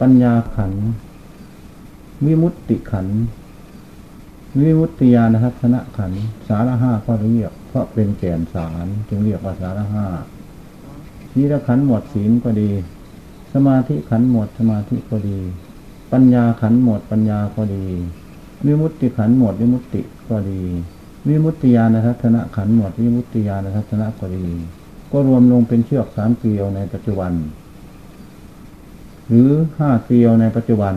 ปัญญาขัน วิมุตติขัน วิมุตติญาณทัศนะขัน สารห้าก็เรียก เพราะเป็นแก่นสารจึงเรียกว่าสารห้าชีรขันหมวดศีลก็ดี สมาธิขันหมวดสมาธิก็ดี ปัญญาขันหมวดปัญญาก็ดี วิมุตติขันหมวดวิมุตติก็ดี วิมุตติญาณทัศนะขันหมวดวิมุตติญาณทัศนะก็ดี ก็รวมลงเป็นเชือกสามเกลียวในปัจจุบัน หรือห้าเกลียวในปัจจุบัน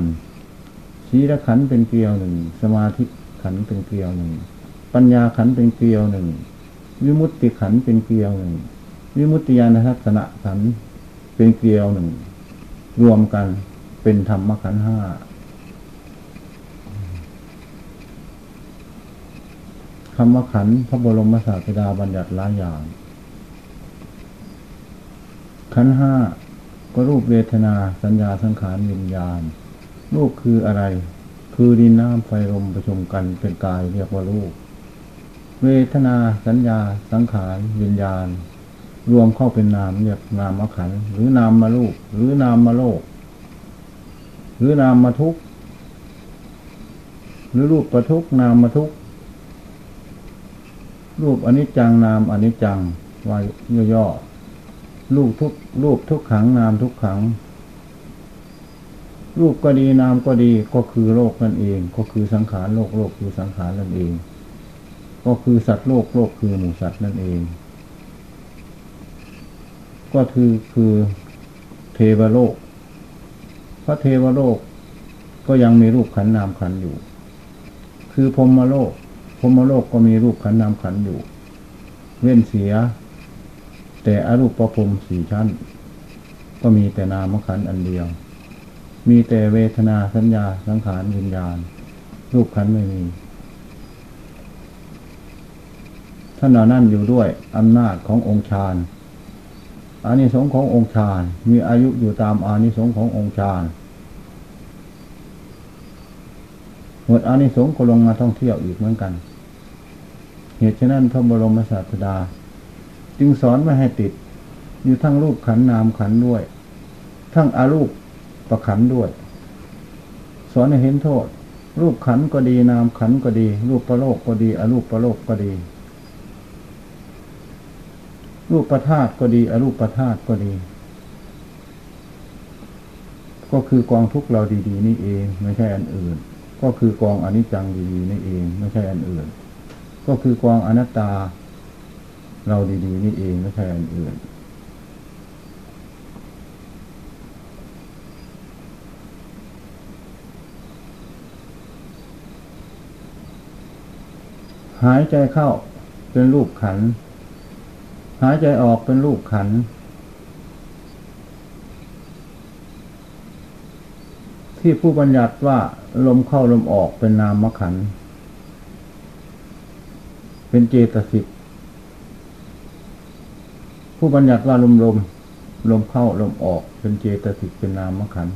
ชีรขันเป็นเกลียวหนึ่งสมาธิขันเป็นเกลียวหนึ่งปัญญาขันเป็นเกลียวหนึ่งวิมุตติขันเป็นเกลียวหนึ่งวิมุตติญาณทัศนะขันเป็นเกลียวหนึ่งรวมกันเป็นธรรมขันห้าคำว่าขันพระบรมศาสดาบัญญัติหลายอย่างขันห้า ก็รูปเวทนาสัญญาสังขารวิญญาณ รูปคืออะไร คือดินน้ำไฟลมประชุมกันเป็นกายเรียกว่ารูป เวทนาสัญญาสังขารวิญญาณ รวมเข้าเป็นนามเรียกนามขันหรือนามมาลูกหรือนามมาโลก หรือนามมาทุกหรือรูปประทุกนามมาทุกรูปอนิจจังนามอนิจจังวายย่อๆ รูปทุกรูปทุกขังนามทุกขัง รูปก็ดีนามก็ดีก็คือโลกนั่นเอง ก็คือสังขารโลกโลกคือสังขารนั่นเอง ก็คือสัตว์โลกโลกคือหมู่สัตว์นั่นเอง ก็คือคือเทวโลกพระเทวโลกก็ยังมีรูปขันนามขันอยู่ คือพรมโลกพรมโลกก็มีรูปขันนามขันอยู่ เว้นเสีย แต่อรูปประพรมสี่ชั้น ก็มีแต่นามขันอันเดียว มีแต่เวทนาสัญญาสังขารวิญญาณ รูปขันไม่มีท่านเหล่านั้นอยู่ด้วยอำนาจขององค์ฌานอานิสงส์ขององค์ฌานมีอายุอยู่ตามอานิสงส์ขององค์ฌานหมดอานิสงส์ก็ลงมาท่องเที่ยวอีกเหมือนกัน เหตุฉะนั้นพระบรมศาสดา จึงสอนไม่ให้ติด อยู่ทั้งรูปขันนามขันด้วย ทั้งอารูปประขันด้วย สอนให้เห็นโทษ รูปขันก็ดีนามขันก็ดี รูปประโลกก็ดีอารูปประโลกก็ดี รูปประธาตก็ดีอารูปประธาตก็ดี ก็คือกองทุกเราดี ๆ นี่เอง ไม่ใช่อันอื่น ก็คือกองอนิจจังดีๆนี่เอง ไม่ใช่อันอื่น ก็คือกองอนัตตา เราดีๆ นี่เองไม่ใช่อันอื่น หายใจเข้าเป็นรูปขัน หายใจออกเป็นรูปขัน ที่ผู้บัญญัติว่าลมเข้าลมออกเป็นนามขัน เป็นเจตสิก ผู้บัญญัติว่าลมลมลมเข้าลมออกเป็นเจตสิกเป็นนามขัน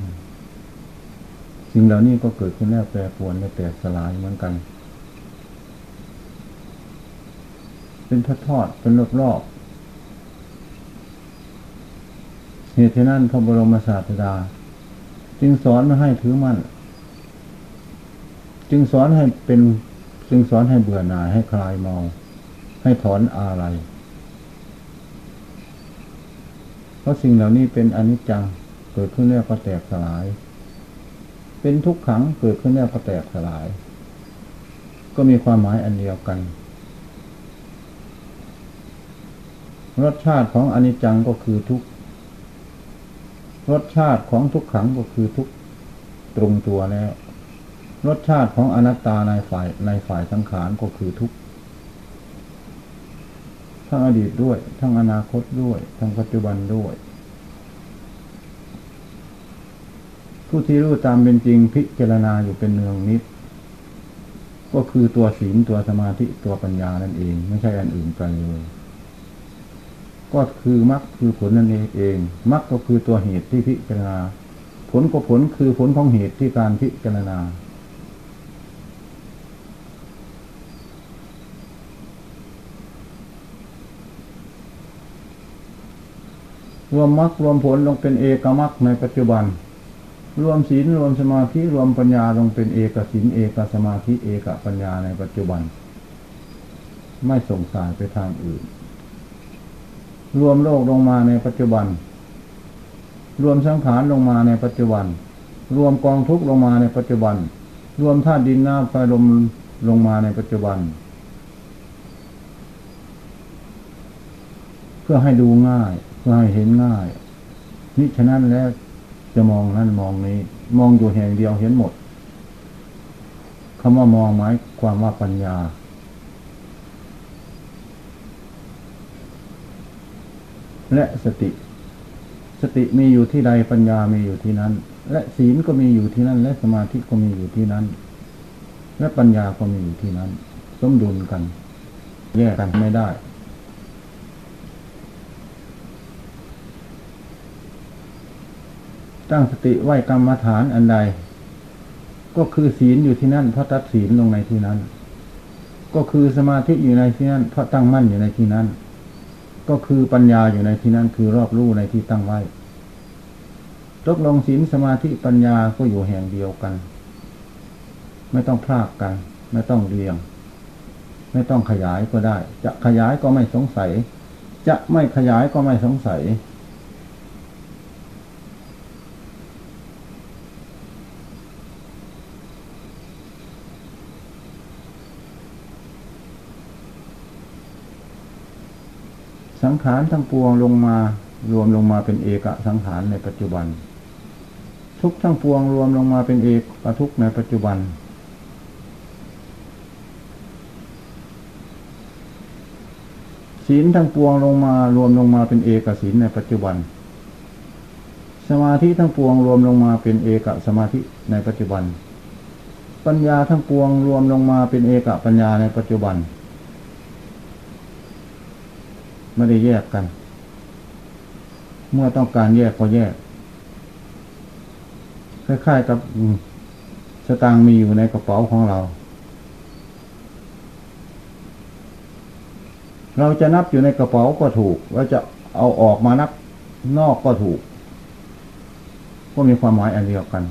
สิ่งเหล่านี้ก็เกิดขึ้นแล้วแปรปรวนและแตกสลายเหมือนกัน เป็นทอดทอดเป็นรอบรอบเหตุนั้น พระบรมศาสดา จึงสอนมาให้ถือมั่น จึงสอนให้เป็น จึงสอนให้เบื่อหน่ายให้คลายเมา ให้ถอนอะไร เพราะสิ่งเหล่านี้เป็นอนิจจังเกิดขึ้นแล้วก็แตกสลาย เป็นทุกขังเกิดขึ้นแล้วก็แตกสลาย ก็มีความหมายอันเดียวกัน รสชาติของอนิจจังก็คือทุกรสชาติของทุกขังก็คือทุกตรงตัวแล้ว รสชาติของอนัตตาในฝ่ายในฝ่ายสังขารก็คือทุก ทั้งอดีตด้วย ทั้งอนาคตด้วย ทั้งปัจจุบันด้วย ผู้ที่รู้ตามเป็นจริงพิจารณาอยู่เป็นเนืองนิด ก็คือตัวศีลตัวสมาธิตัวปัญญานั่นเอง ไม่ใช่อันอื่นไกลเลยก็คือมรรคคือผลนั่นเองมรรคก็คือตัวเหตุที่พิจารณา ผลก็ผลคือผลของเหตุที่การพิจารณา รวมมรรครวมผลลงเป็นเอกมรรคในปัจจุบัน รวมศีลรวมสมาธิรวมปัญญาลงเป็นเอกศีลเอกสมาธิเอกปัญญาในปัจจุบัน ไม่ส่งสายไปทางอื่น รวมโลกลงมาในปัจจุบัน รวมสังขารลงมาในปัจจุบัน รวมกองทุกลงมาในปัจจุบัน รวมธาตุดินน้ำไฟลมลงมาในปัจจุบัน เพื่อให้ดูง่าย เพื่อให้เห็นง่ายนี่ฉะนั้นแล้วจะมองนั่นมองนี้ มองอยู่แห่งเดียวเห็นหมดคำว่ามองหมายความว่าปัญญา และสติ สติมีอยู่ที่ใดปัญญามีอยู่ที่นั้น และศีลก็มีอยู่ที่นั้น และสมาธิก็มีอยู่ที่นั้น และปัญญาก็มีอยู่ที่นั้น สมดุลกัน แยกกันไม่ได้ ตั้งสติไหวกรรมฐานอันใด ก็คือศีลอยู่ที่นั่นเพราะตัดศีลลงในที่นั้น ก็คือสมาธิอยู่ในที่นั้นเพราะตั้งมั่นอยู่ในที่นั้น ก็คือปัญญาอยู่ในที่นั้นคือรอบรู้ในที่ตั้งไว้ตกลงศีลสมาธิปัญญาก็อยู่แห่งเดียวกัน ไม่ต้องพลากกัน ไม่ต้องเรียง ไม่ต้องขยายก็ได้ จะขยายก็ไม่สงสัย จะไม่ขยายก็ไม่สงสัย สังขารทั้งปวงลงมารวมลงมาเป็นเอกสังขารในปัจจุบัน ทุกทั้งปวงรวมลงมาเป็นเอกทุกในปัจจุบัน ศีลทั้งปวงลงมารวมลงมาเป็นเอกศีลในปัจจุบัน สมาธิทั้งปวงรวมลงมาเป็นเอกสมาธิในปัจจุบัน ปัญญาทั้งปวงรวมลงมาเป็นเอกปัญญาในปัจจุบัน ไม่ได้แยกกัน เมื่อต้องการแยกก็แยก คล้ายๆกับสตางค์มีอยู่ในกระเป๋าของเรา เราจะนับอยู่ในกระเป๋าก็ถูก เราจะเอาออกมานับนอกก็ถูก ก็มีความหมายอันเดียวกัน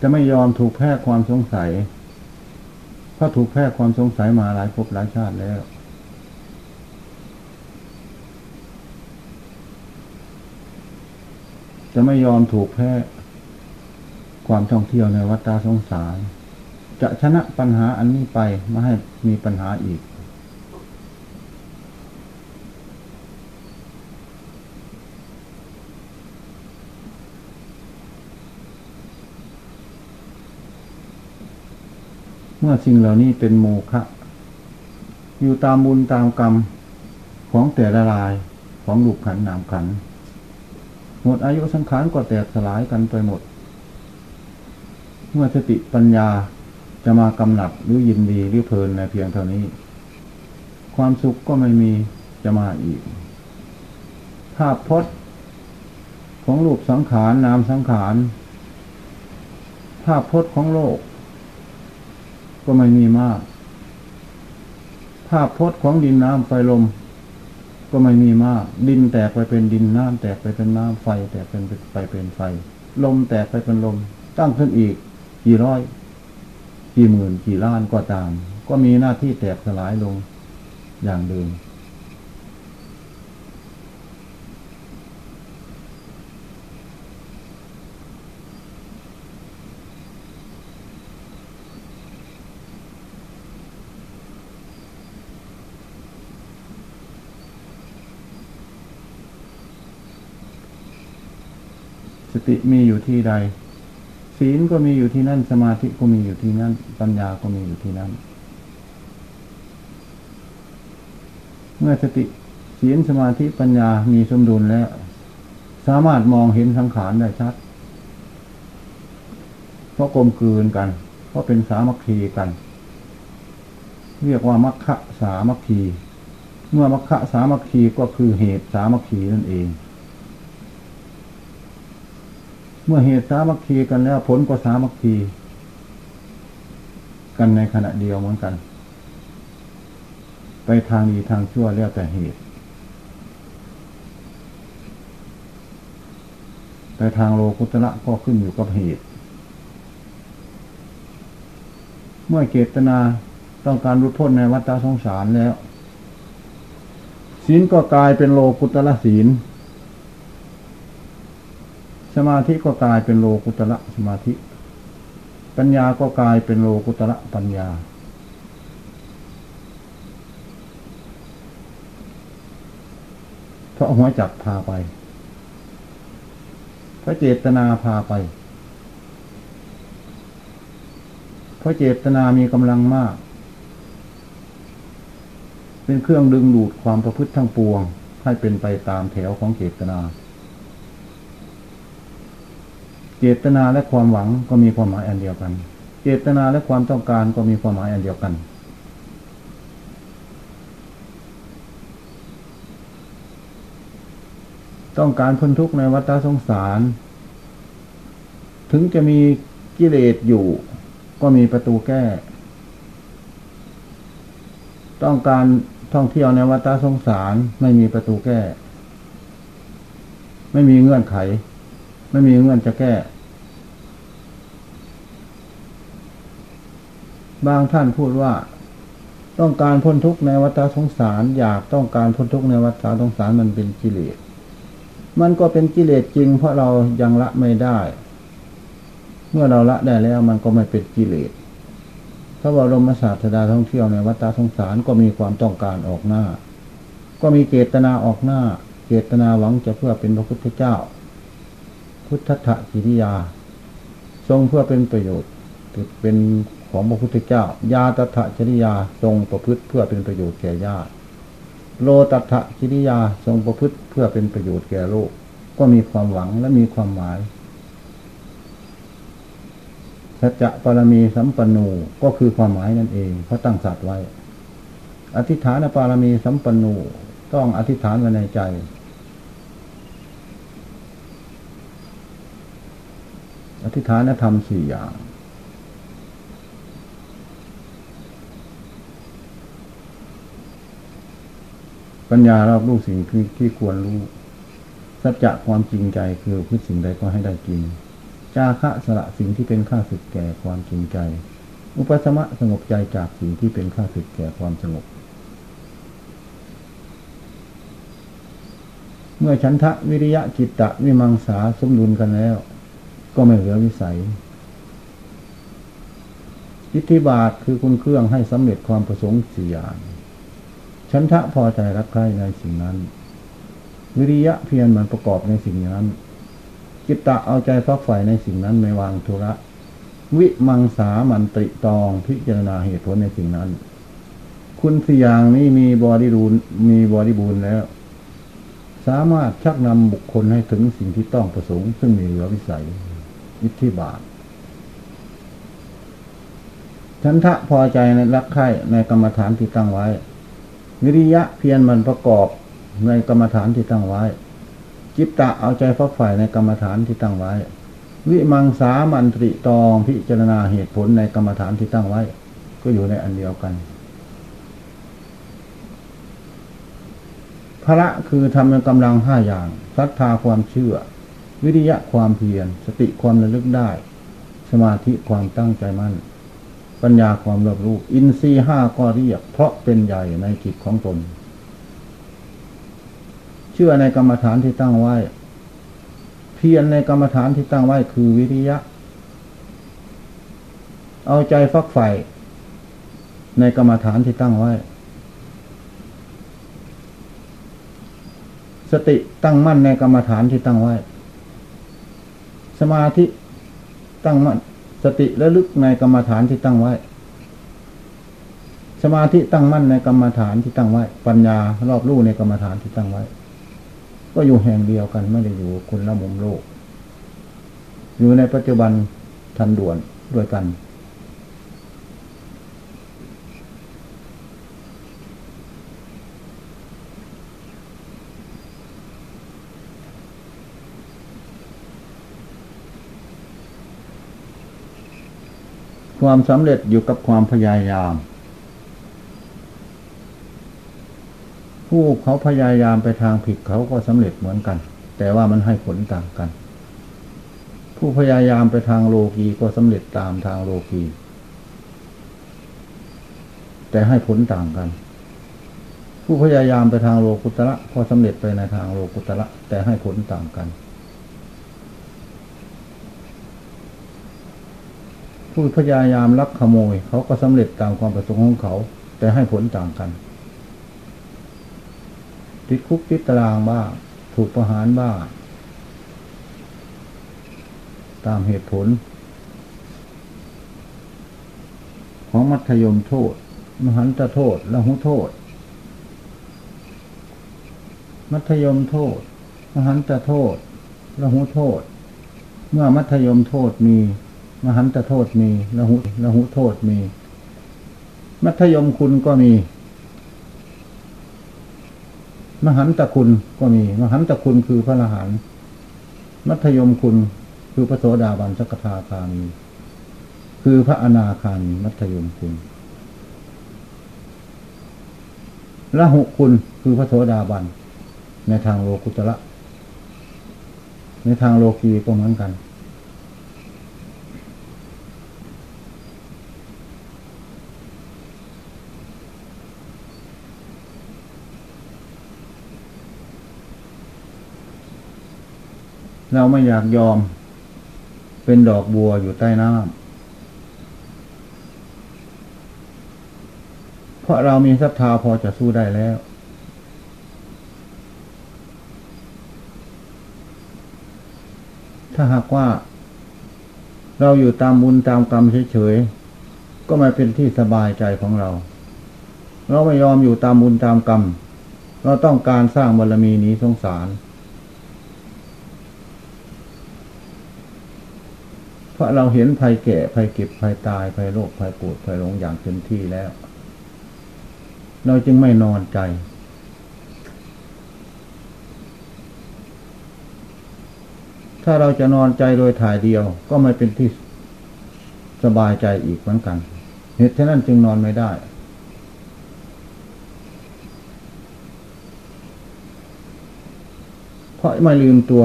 จะไม่ยอมถูกแพร่ความสงสัย เพราะถูกแพร่ความสงสัยมาหลายภพหลายชาติแล้ว จะไม่ยอมถูกแพร่ความท่องเที่ยวในวัฏสงสาร จะชนะปัญหาอันนี้ไปไม่ให้มีปัญหาอีก เมื่อสิ่งเหล่านี้เป็นโมฆะอยู่ตามบุญตามกรรมของแต่ละลายของลูกขันนามขันหมดอายุสังขารก็แตกสลายกันไปหมด เมื่อสติปัญญาจะมากำหนับหรือยินดีหรือเพลินในเพียงเท่านี้ ความสุขก็ไม่มีจะมาอีกภาพพจน์ของรูปสังขารนามสังขาร ภาพพจน์ของโลก ก็ไม่มีมาก ภาพพจน์ของดินน้ำไฟลม ก็ไม่มีมาก ดินแตกไปเป็นดินน้ำแตกไปเป็นน้ำไฟ แตกเป็นไปเป็นไฟ ลมแตกไปเป็นลม ตั้งขึ้นอีก กี่ร้อย กี่หมื่น กี่ล้านก็ตาม ก็มีหน้าที่แตกสลายลงอย่างเดิม ติมีอยู่ที่ใด ศีลก็มีอยู่ที่นั่น สมาธิก็มีอยู่ที่นั่น ปัญญาก็มีอยู่ที่นั่น เมื่อสติศีลสมาธิปัญญามีสมดุลแล้ว สามารถมองเห็นสังขารได้ชัด เพราะกลมกลืนกัน เพราะเป็นสามัคคีกัน เรียกว่ามัคคะสามัคคี เมื่อมัคคะสามัคคีก็คือเหตุสามัคคีนั่นเอง เมื่อเหตุสามัคคีกันแล้ว ผลก็สามัคคี กันในขณะเดียวเหมือนกัน ไปทางดีทางชั่วแล้วแต่เหตุแต่ทางโลกุตระก็ขึ้นอยู่กับเหตุ เมื่อเจตนาต้องการรุดพ้นในวัฏสงสารแล้วศีลก็กลายเป็นโลกุตระศีล สมาธิก็กลายเป็นโลกุตระสมาธิ ปัญญาก็กลายเป็นโลกุตระปัญญา เพราะหัวจักพาไป เพราะเจตนาพาไป เพราะเจตนามีกำลังมาก เป็นเครื่องดึงดูดความประพฤติทั้งปวง ให้เป็นไปตามแถวของเจตนา เจตนาและความหวังก็มีความหมายอันเดียวกัน เจตนาและความต้องการก็มีความหมายอันเดียวกัน ต้องการพ้นทุกข์ในวัฏสงสาร ถึงจะมีกิเลสอยู่ ก็มีประตูแก้ ต้องการท่องเที่ยวในวัฏสงสารไม่มีประตูแก้ ไม่มีเงื่อนไข ไม่มีเงื่อนจะแก้ บางท่านพูดว่า ต้องการพ้นทุกข์ในวัฏสงสาร อยากต้องการพ้นทุกข์ในวัฏสงสารมันเป็นกิเลส มันก็เป็นกิเลสจริง เพราะเรายังละไม่ได้ เมื่อเราละได้แล้วมันก็ไม่เป็นกิเลสพระบรมศาสดาท่องเที่ยวในวัฏสงสารก็มีความต้องการออกหน้า ก็มีเจตนาออกหน้า เจตนาหวังจะเพื่อเป็นพระพุทธเจ้า พุทธะกิริยา ทรงเพื่อเป็นประโยชน์เป็นของพระพุทธเจ้ายาตถะจริยาทรงประพฤติเพื่อเป็นประโยชน์แก่ญาติโลตัถะกิริยาทรงประพฤติเพื่อเป็นประโยชน์แก่โลก ก็มีความหวังและมีความหมายสัจจะปรมีสัมปันนูก็คือความหมายนั่นเองเขาตั้งสัตว์ไว้ อธิษฐานปารมีสัมปันนูต้องอธิษฐานไว้ในใจ อธิษฐานธรรมสี่อย่าง ปัญญาเรารู้สิ่งที่ที่ควรรู้สัจจะความจริงใจคือพืชสิ่งใดก็ให้ได้จริง จาคะสละสิ่งที่เป็นข้าศึกแก่ความจริงใจ อุปสมะสงบใจจากสิ่งที่เป็นข้าศึกแก่ความสงบ เมื่อฉันทะวิริยะจิตตะวิมังสาสมดุลกันแล้ว ก็ไม่เหลือวิสัย อิทธิบาทคือคุณเครื่องให้สำเร็จความประสงค์สี่อย่างฉันทะพอใจรักใคร่ในสิ่งนั้น วิริยะเพียรมันประกอบในสิ่งนั้น จิตตะเอาใจฟักใฝ่ในสิ่งนั้นไม่วางธุระ วิมังสามันติตองพิจารณาเหตุผลในสิ่งนั้น คุณสี่อย่างนี้มีบริบูรณ์มีบริบูรณ์แล้วสามารถชักนำบุคคลให้ถึงสิ่งที่ต้องประสงค์ ซึ่งมีเหลือวิสัย อิทธิบาท ฉันทะพอใจในรักใคร่ในกรรมฐานที่ตั้งไว้ วิริยะเพียรมันประกอบในกรรมฐานที่ตั้งไว้ จิตตะเอาใจฟักฝ่ายในกรรมฐานที่ตั้งไว้ วิมังสามันตริตองพิจารณาเหตุผลในกรรมฐานที่ตั้งไว้ ก็อยู่ในอันเดียวกันพระคือทำในกำลังห้าอย่างศรัทธาความเชื่อ วิริยะความเพียร สติความระลึกได้ สมาธิความตั้งใจมั่น ปัญญาความรอบรู้ อินทรีห้าก็เรียก เพราะเป็นใหญ่ในจิตของตน เชื่อในกรรมฐานที่ตั้งไว้ เพียรในกรรมฐานที่ตั้งไว้คือวิริยะ เอาใจฟักใฝ่ในกรรมฐานที่ตั้งไว้ สติตั้งมั่นในกรรมฐานที่ตั้งไว้ สมาธิตั้งมั่นสติระลึกในกรรมฐานที่ตั้งไว้ สมาธิตั้งมั่นในกรรมฐานที่ตั้งไว้ ปัญญารอบรู้ในกรรมฐานที่ตั้งไว้ ก็อยู่แห่งเดียวกันไม่ได้อยู่คนละมุมโลก อยู่ในปัจจุบันทันด่วนด้วยกัน ความสำเร็จอยู่กับความพยายาม ผู้เขาพยายามไปทางผิดเขาก็สำเร็จเหมือนกัน แต่ว่ามันให้ผลต่างกัน ผู้พยายามไปทางโลกีก็สำเร็จตามทางโลกีแต่ให้ผลต่างกัน ผู้พยายามไปทางโลกุตระก็สำเร็จไปในทางโลกุตระแต่ให้ผลต่างกัน ผู้พยายามลักขโมย เขาก็สำเร็จตามความประสงค์ของเขา แต่ให้ผลต่างกัน ติดคุกติดตารางบ้างถูกประหารบ้างตามเหตุผล ของมัธยมโทษ มหันตโทษและหุโทษ มัธยมโทษ มหันตโทษและหุโทษ เมื่อมัธยมโทษมี มหันตโทษมีละหุละหุโทษมี มัธยมคุณก็มี มหันตคุณก็มี มหันตคุณคือพระอรหันต์มัธยมคุณคือพระโสดาบันสกทาคามี คือพระอนาคามีมัธยมคุณละหุคุณคือพระโสดาบันในทางโลกุตระในทางโลกีก็เหมือนกัน เราไม่อยากยอม เป็นดอกบัวอยู่ใต้น้ำเพราะเรามีศรัทธาพอจะสู้ได้แล้ว ถ้าหากว่า เราอยู่ตามบุญตามกรรมเฉยๆ ก็ไม่เป็นที่สบายใจของเรา เราไม่ยอมอยู่ตามบุญตามกรรม เราต้องการสร้างบารมีนี้สงสาร เพราะเราเห็นภัยแก่ภัยเก็บภัยตายภัยโรคภัยปวดภัยหลงอย่างเต็มที่แล้ว เราจึงไม่นอนใจ ถ้าเราจะนอนใจโดยถ่ายเดียวก็ไม่เป็นที่สบายใจอีกเหมือนกัน เหตุฉะนั้นจึงนอนไม่ได้เพราะไม่ลืมตัว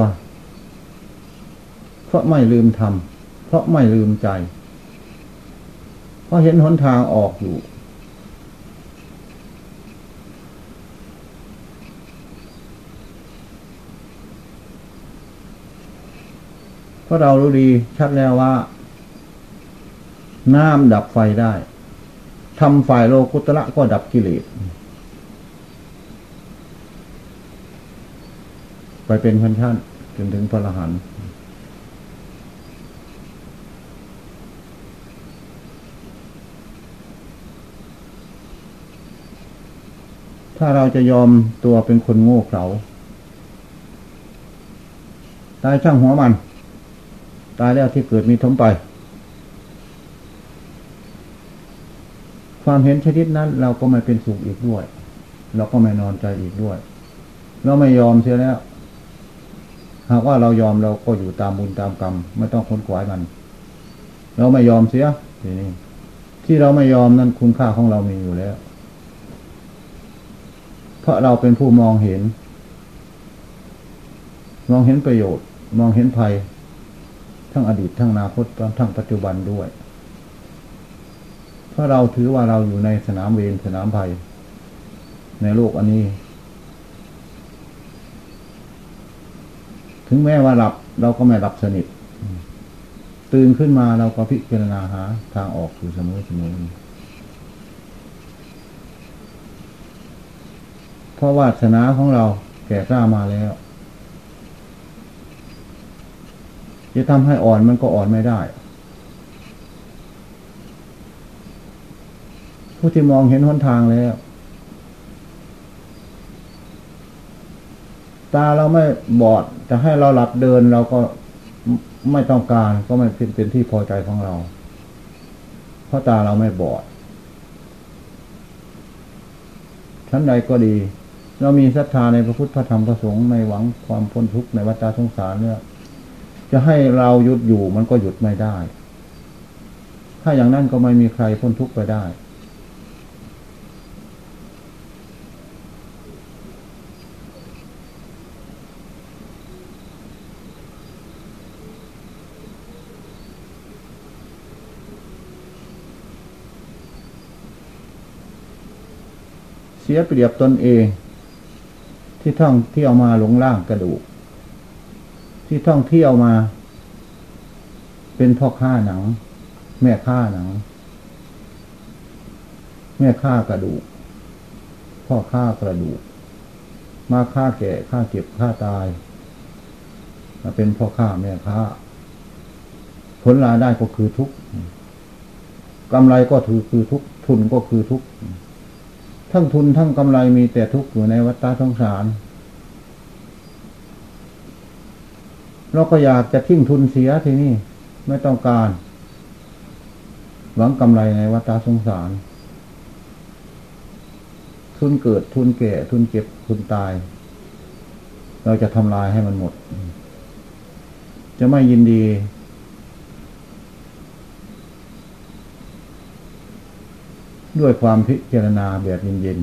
เพราะไม่ลืมทำ ราะไม่ลืมใจ เพราะเห็นหนทางออกอยู่ เพราะเรารู้ดีชัดแล้วว่า น้ำดับไฟได้ทำฝ่ายโลกุตระก็ดับกิเลสไปเป็นพันชั้นจนถึงพระรหันต์ ถ้าเราจะยอมตัวเป็นคนโง่เขลาตายช่างหัวมัน ตายแล้วที่เกิดมีทมไป ความเห็นชนิดนั้น เราก็ไม่เป็นสุขอีกด้วย เราก็ไม่นอนใจอีกด้วย เราไม่ยอมเสียแล้ว หากว่าเรายอมเราก็อยู่ตามบุญตามกรรม ไม่ต้องค้นขวายมัน เราไม่ยอมเสียทีนี้ที่เราไม่ยอมนั้นคุณค่าของเรามีอยู่แล้ว เพราะเราเป็นผู้มองเห็น มองเห็นประโยชน์ มองเห็นภัย ทั้งอดีตทั้งอนาคตทั้งปัจจุบันด้วย เพราะเราถือว่าเราอยู่ในสนามเวรสนามภัย ในโลกอันนี้ ถึงแม้ว่าหลับเราก็ไม่หลับสนิทตื่นขึ้นมาเราก็พิจารณาหาทางออกอยู่เสมอเสมอ ราะวาสนาของเราแก่กล้ามาแล้ว จะทำให้อ่อนมันก็อ่อนไม่ได้ ผู้ที่มองเห็นหนทางแล้ว ตาเราไม่บอดจะให้เราหลับเดินเราก็ไม่ต้องการก็ไม่เป็นเป็นที่พอใจของเรา เพราะตาเราไม่บอดชั้นใดก็ดี เรามีศรัทธาในพระพุทธพระธรรมพระสงฆ์ในหวังความพ้นทุกข์ในวัฏสงสารเนี่ย จะให้เราหยุดอยู่มันก็หยุดไม่ได้ ถ้าอย่างนั้นก็ไม่มีใครพ้นทุกข์ไปได้ เสียเปรียบตนเอง ที่ท่องเที่ยวมาหลงล่างกระดูก ที่ท่องเที่ยวมา เป็นพ่อค้าหนัง แม่ค้าหนัง แม่ค้ากระดูก พ่อค้ากระดูก มาค้าแก่ค้าเก็บค้าตายมาเป็นพ่อค้าแม่ค้า ผลรายได้ก็คือทุกกำไรก็ถือคือทุกทุนก็คือทุก ทั้งทุนทั้งกำไรมีแต่ทุกข์อยู่ในวัฏฏะสงสาร เราก็อยากจะทิ้งทุนเสียทีนี่ไม่ต้องการ หวังกำไรในวัฏฏะสงสาร ทุนเกิดทุนแก่ ทุนเก็บ ทุนตาย เราจะทำลายให้มันหมด จะไม่ยินดี ด้วยความพิจารณาแบบเย็น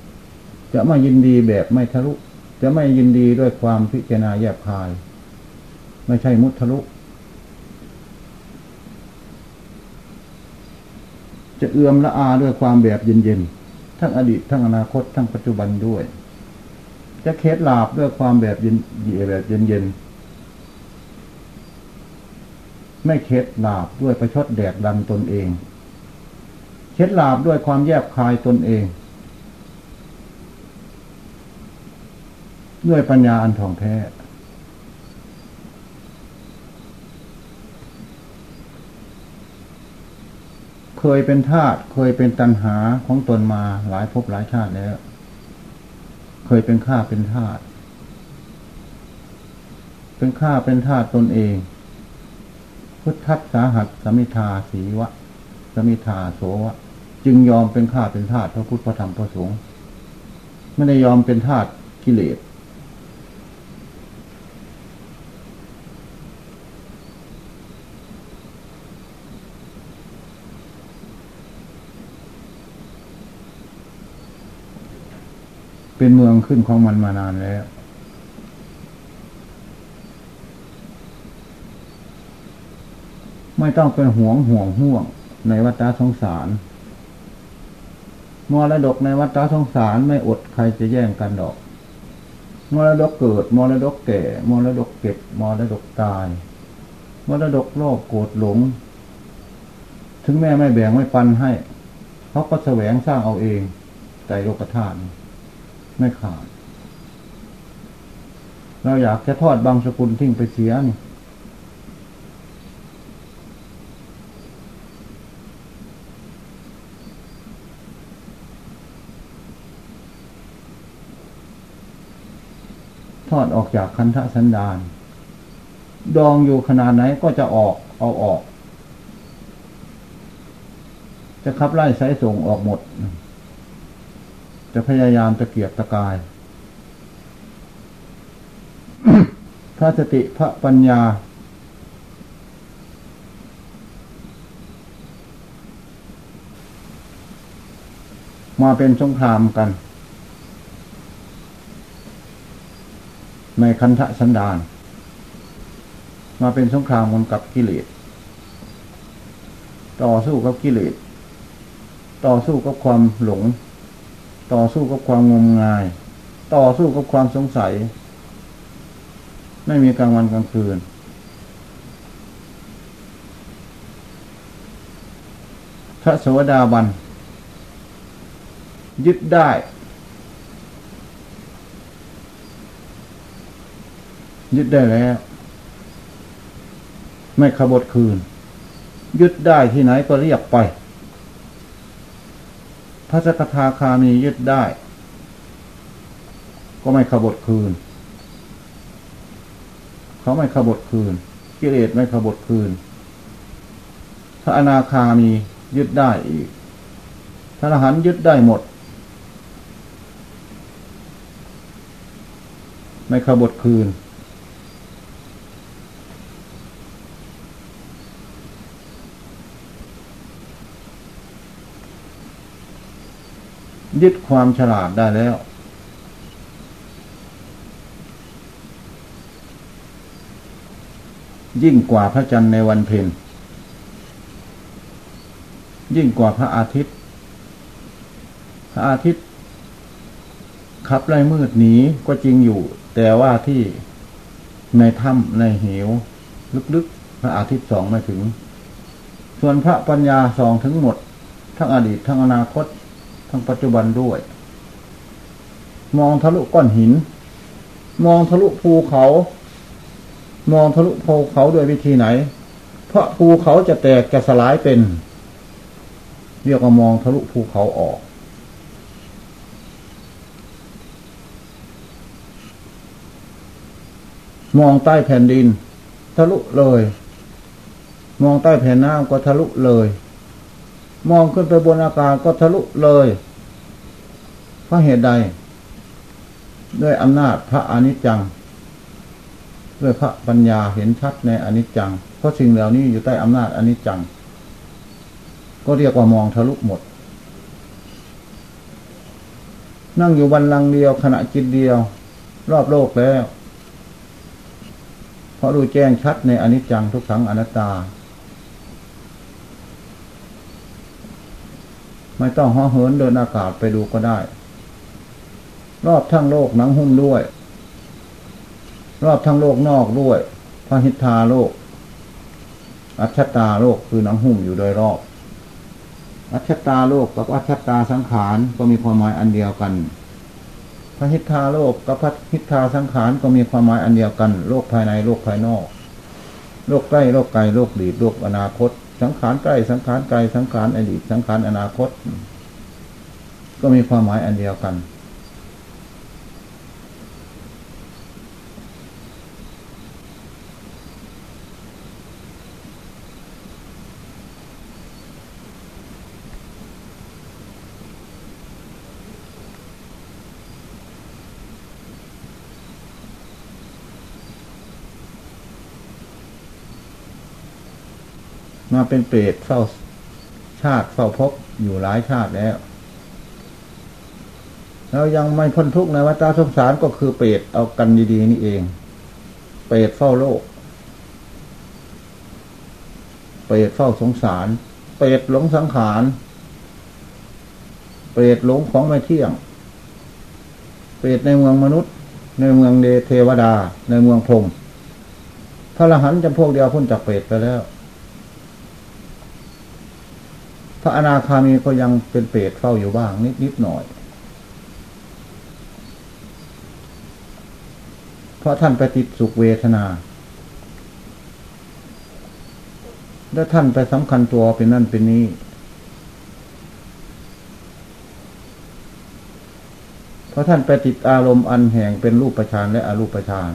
ๆ จะไม่ยินดีแบบไม่ทะลุ จะไม่ยินดีด้วยความพิจารณาแยบคาย ไม่ใช่มุทะลุ จะเอื้อมละอาด้วยความแบบเย็นๆ ทั้งอดีตทั้งอนาคตทั้งปัจจุบันด้วย จะเคล็ดลาบด้วยความแบบเย็นแบบเย็นๆ ไม่เคล็ดลาบด้วยประชดแดกดันตนเอง ล็ดลาบด้วยความแยบคายตนเอง ด้วยปัญญาอันท่องแท้ เคยเป็นทาสเคยเป็นตันหาของตนมาหลายภพหลายชาติแล้ว เคยเป็นข้าเป็นทาสเป็นข้าเป็นทาสตนเอง พุทธัสสาหัสสมิทาสีวะ สมิทาโสวะ จึงยอมเป็นข้าเป็นทาสพระพุทธพระธรรมพระสงฆ์ไม่ได้ยอมเป็นทาสกิเลสเป็นเมืองขึ้นของมันมานานแล้ว ไม่ต้องเป็นห่วงห่วงห่วงในวัฏสงสาร มรดกในวัฏสงสารไม่อดใครจะแย่งกันดอก มรดกเกิด มรดกแก่ มรดกเก็บ มรดกตาย มรดกโลภโกรธหลง ถึงแม่ไม่แบ่งไม่ปันให้เขาก็แสวงสร้างเอาเองใจโลกธาตุไม่ขาด เราอยากจะทอดบางสกุลทิ้งไปเสียนี่ ทอดออกจากคันธสันดาน ดองอยู่ขนาดไหนก็จะออก เอาออก จะขับไล่สายส่งออกหมด จะพยายามตะเกียบตะกาย พระสติพระปัญญา มาเป็นสงครามกัน ในคันธสันดาน มาเป็นสงครามกันกับกิเลส ต่อสู้กับกิเลส ต่อสู้กับความหลง ต่อสู้กับความงมงาย ต่อสู้กับความสงสัย ไม่มีกลางวันกลางคืน พระสวสดาบัน ยึดได้ ยึดได้แล้ว ไม่ขบฏคืน ยึดได้ที่ไหนก็เรียกไป พระสกทาคามียึดได้ ก็ไม่ขบฏคืน เขาไม่ขบฏคืน กิเลสไม่ขบฏคืน พระอนาคามียึดได้อีกพระอรหันยึดได้หมด ไม่ขบฏคืน ยึดความฉลาดได้แล้ว ยิ่งกว่าพระจันทร์ในวันเพ็ญยิ่งกว่าพระอาทิตย์ พระอาทิตย์ขับไล่มืดหนีก็จริงอยู่ แต่ว่าที่ในถ้ำในเหว ลึกๆ พระอาทิตย์สองไม่ถึง ส่วนพระปัญญาสองถึงหมด ทั้งอดีตทั้งอนาคต ทั้งปัจจุบันด้วย มองทะลุก้อนหิน มองทะลุภูเขา มองทะลุภูเขาด้วยวิธีไหน เพราะภูเขาจะแตกจะสลายเป็น เรียกว่ามองทะลุภูเขาออก มองใต้แผ่นดิน ทะลุเลย มองใต้แผ่นน้ำก็ทะลุเลย มองขึ้นไปบนอากาศก็ทะลุเลยเพราะเหตุใด ด้วยอำนาจพระอนิจจัง ด้วยพระปัญญาเห็นชัดในอนิจจัง เพราะสิ่งเหล่านี้อยู่ใต้อำนาจอนิจจัง ก็เรียกว่ามองทะลุหมด นั่งอยู่บันลังเดียวขณะจิตเดียว รอบโลกแล้ว เพราะรู้แจ้งชัดในอนิจจังทุกขังอนัตตา ไม่ต้องห่อเหินเดินอากาศไปดูก็ได้ รอบทั้งโลกหนังหุ้มด้วย รอบทั้งโลกนอกด้วยพระหิทธาโลก อัชตาโลกคือหนังหุ้มอยู่โดยรอบ อัชตาโลกกับอัชตาสังขารก็มีความหมายอันเดียวกันพระหิทธาโลกกับพระหิทธาสังขารก็มีความหมายอันเดียวกัน โลกภายในโลกภายนอก โลกใกล้โลกไกลโลกดีโลกอนาคต สังขารใกล้สังขารไกลสังขารอดีตสังขารอนาคต ก็มีความหมายอันเดียวกัน มาเป็นเปรตเฝ้าชาติเฝ้าพบอยู่หลายชาติแล้ว แล้วยังไม่พ้นทุกข์ในวัฏสงสารก็คือเปรตเอากันดีๆนี่เอง เปรตเฝ้าโลก เปรตเฝ้าสงสาร เปรตหลงสังขาร เปรตหลงของไม่เที่ยง เปรตในเมืองมนุษย์ ในเมืองเดเทวดา ในเมืองพรมพระรหันต์จำพวกเดียวพ้นจากเปรตไปแล้ว พระอนาคามีก็ยังเป็นเปรตเฝ้าอยู่บ้างนิดนิดหน่อย เพราะท่านไปติดสุขเวทนา และท่านไปสำคัญตัวเป็นนั่นเป็นนี้ เพราะท่านไปติดอารมณ์อันแห่งเป็นรูปประชานและอรูปประชาน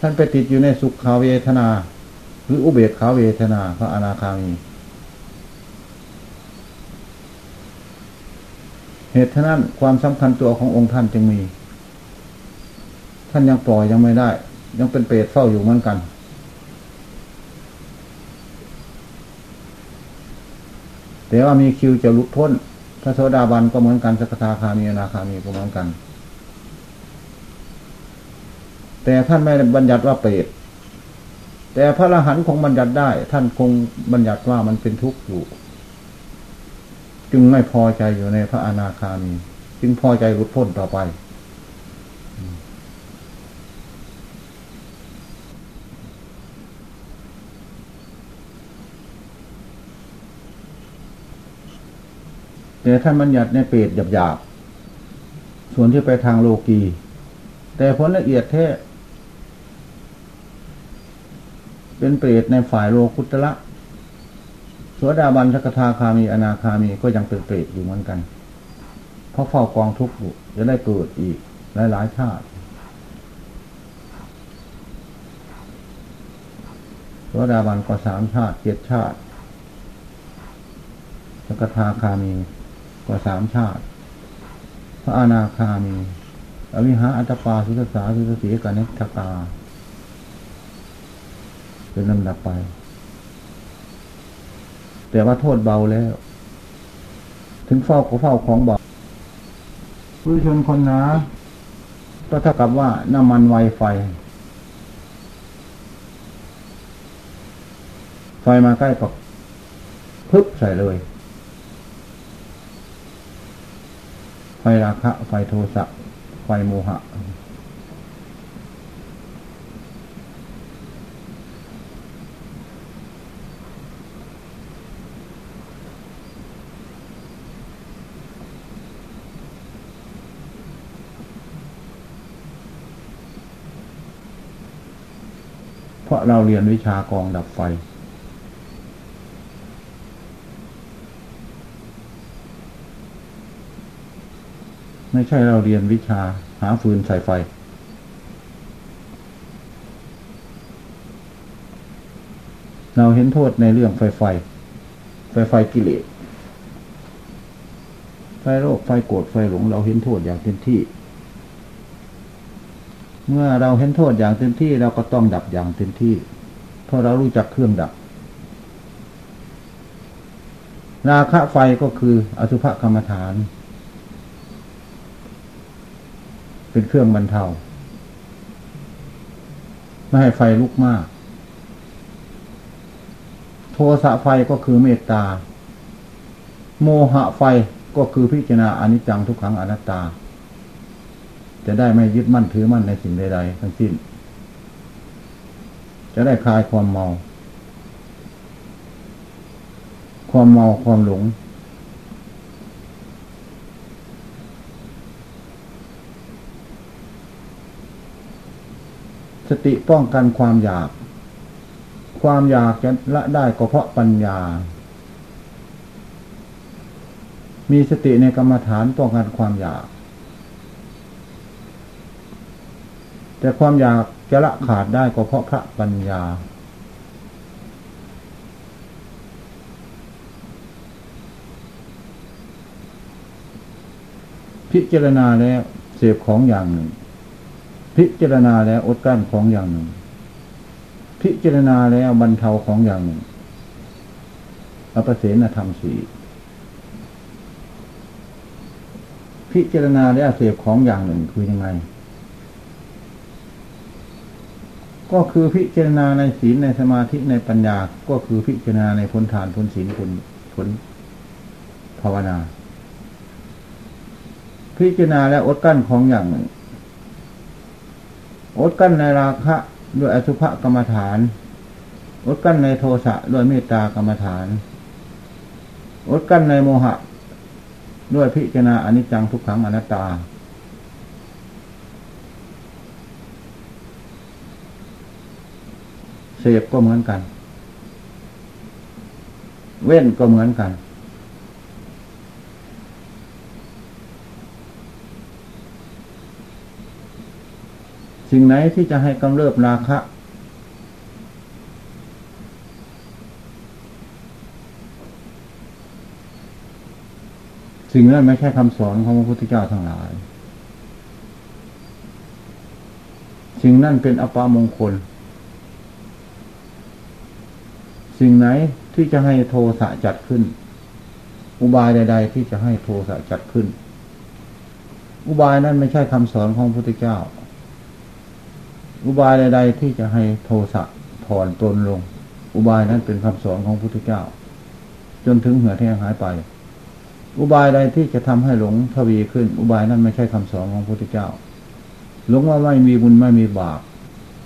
ท่านไปติดอยู่ในสุขขาเวทนา หรืออุเบกขาเวทนาพระอนาคามี เหตุนั้นความสำคัญตัวขององค์ท่านจึงมี ท่านยังปล่อยยังไม่ได้ ยังเป็นเปรตเฝ้าอยู่เหมือนกัน แต่ว่ามีคิวจะลุดพ้นพระโสดาบันก็เหมือนกันสกทาคามีอนาคามีก็เหมือนกัน แต่ท่านไม่บัญญัติว่าเปรต แต่พระอรหันต์คงบัญญัติได้ ท่านคงบัญญัติว่ามันเป็นทุกข์อยู่ จึงไม่พอใจอยู่ในพระอนาคามี จึงพอใจหลุดพ้นต่อไป แต่ท่านบัญญัติในเปรตหยาบๆส่วนที่ไปทางโลกี แต่ผลละเอียดแท้ เป็นเปรตในฝ่ายโลกุตละสวดาบันสกทาคามีอนาคามีก็ยังเป็นเปรตอยู่เหมือนกัน เพราะเฝ้ากองทุกข์อยู่จะได้เกิดอีกหลายหลายชาติสวดาบันก็สามชาติเจ็ดชาติสกทาคามีก็สามชาติ พระอนาคามี อวิหาอัตปาสุตสาสุตสีกานิทกา เป็นลำดับไป แต่ว่าโทษเบาแล้ว ถึงเฝ้าก็เฝ้าของเบาผู้ชนคนหนะก็เท่ากับว่าน้ำมันไวไฟ ไฟมาใกล้กับพึบใส่เลย ไฟราคะ ไฟโทสะ ไฟโมหะ เราเรียนวิชากองดับไฟ ไม่ใช่เราเรียนวิชาหาฟืนใส่ไฟ เราเห็นโทษในเรื่องไฟไฟ ไฟไฟกิเลสไฟโรคไฟโกรธไฟหลง เราเห็นโทษอย่างเต็มที่ เมื่อเราเห็นโทษอย่างเต็มที่เราก็ต้องดับอย่างเต็มที่ เพราะเรารู้จักเครื่องดับ ราคะไฟก็คืออสุภกรรมฐาน เป็นเครื่องบรรเทาไม่ให้ไฟลุกมาก โทสะไฟก็คือเมตตา โมหะไฟก็คือพิจารณาอนิจจังทุกขังอนัตตา จะได้ไม่ยึดมั่นถือมั่นในสิ่งใดๆทั้งสิ้น จะได้คลายความเมา ความเมาความหลง สติป้องกันความอยาก ความอยากจะละได้ก็เพราะปัญญา มีสติในกรรมฐานป้องกันความอยาก แต่ความอยากจะละขาดได้ก็เพราะพระปัญญา พิจารณาแล้วเสพของอย่างหนึ่ง พิจารณาแล้วอดกั้นของอย่างหนึ่ง พิจารณาแล้วบรรเทาของอย่างหนึ่งอภิเสนธรรมสีพิจารณาแล้วเสพของอย่างหนึ่งคือยังไง ก็คือพิจารณาในศีลในสมาธิในปัญญา ก็คือพิจารณาในผลทานผลศีลผลผลภาวนา พิจารณาและอดกั้นของอย่างหนึ่งอดกั้นในราคะด้วยอสุภกรรมฐานอดกั้นในโทสะด้วยเมตตากรรมฐานอดกั้นในโมหะ ด้วยพิจารณาอนิจจังทุกขังอนัตตา เสพก็เหมือนกัน เว้นก็เหมือนกัน สิ่งไหนที่จะให้กำเริบราคะสิ่งนั้นไม่ใช่คำสอนของพระพุทธเจ้าทั้งหลาย สิ่งนั้นเป็นอปามงคล สิ่งไหนที่จะให้โทสะจัดขึ้น อุบายใด ๆ ที่จะให้โทสะจัดขึ้น อุบายนั้นไม่ใช่คำสอนของพระพุทธเจ้า อุบายใด ๆ ที่จะให้โทสะถอนตนลง อุบายนั้นเป็นคำสอนของพระพุทธเจ้า จนถึงเหือแทงหายไป อุบายใดที่จะทำให้หลงทวีขึ้น อุบายนั้นไม่ใช่คำสอนของพระพุทธเจ้าหลงว่าไม่มีบุญไม่มีบาป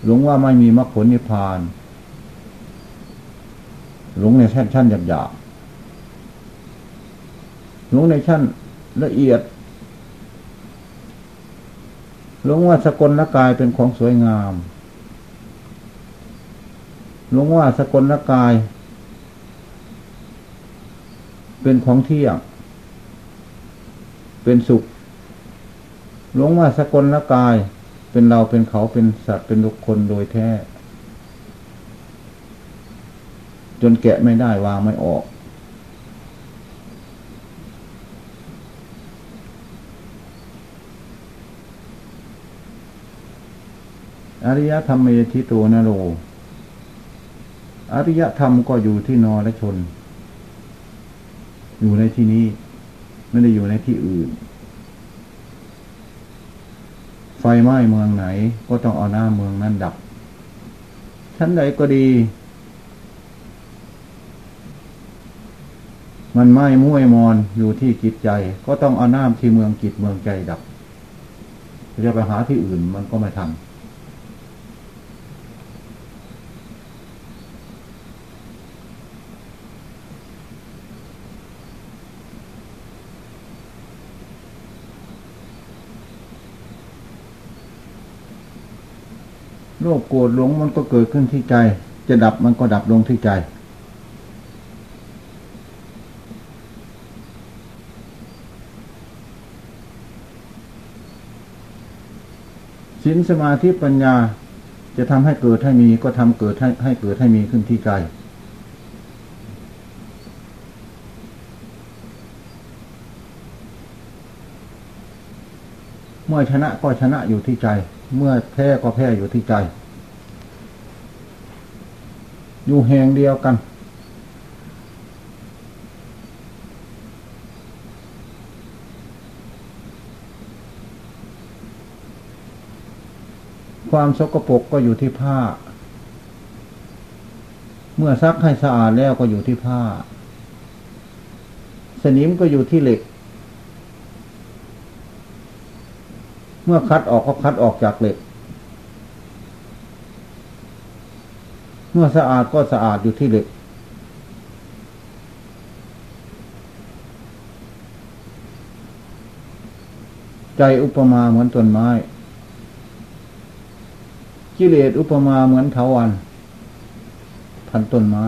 หลงว่าไม่มีมรรคผลนิพพาน หลงในชั้นชั้นหยาบหยาบหลงในชั้นละเอียดหลงว่าสกลละกายเป็นของสวยงามหลงว่าสกลละกาย เป็นของเที่ยง เป็นสุขหลงว่าสกลละกาย เป็นเราเป็นเขาเป็นสัตว์เป็นบุคคลโดยแท้ จนแกะไม่ได้วางไม่ออก อริยธรรมเมธิโตนโร อริยธรรมก็อยู่ที่นอและชน อยู่ในที่นี้ ไม่ได้อยู่ในที่อื่น ไฟไหม้เมืองไหนก็ต้องเอาหน้าเมืองนั้นดับชั้นใดก็ดี มันไหม้มุ้ยมอนอยู่ที่จิตใจ ก็ต้องเอาน้ำที่เมืองจิตเมืองใจดับจะไปหาที่อื่นมันก็ไม่ทำโลภโกรธหลงมันก็เกิดขึ้นที่ใจ จะดับมันก็ดับลงที่ใจ ศีลสมาธิปัญญาจะทำให้เกิดให้มีก็ทำเกิดให้ให้เกิดให้มีขึ้นที่ใจเมื่อชนะก็ชนะอยู่ที่ใจ เมื่อแพ้ก็แพ้อยู่ที่ใจ อยู่แห่งเดียวกัน ความสกปรกก็อยู่ที่ผ้า เมื่อซักให้สะอาดแล้วก็อยู่ที่ผ้า สนิมก็อยู่ที่เหล็ก เมื่อคัดออกก็คัดออกจากเหล็ก เมื่อสะอาดก็สะอาดอยู่ที่เหล็กใจอุปมาเหมือนต้นไม้ กิเลสอุปมาเหมือนเถาวันพันต้นไม้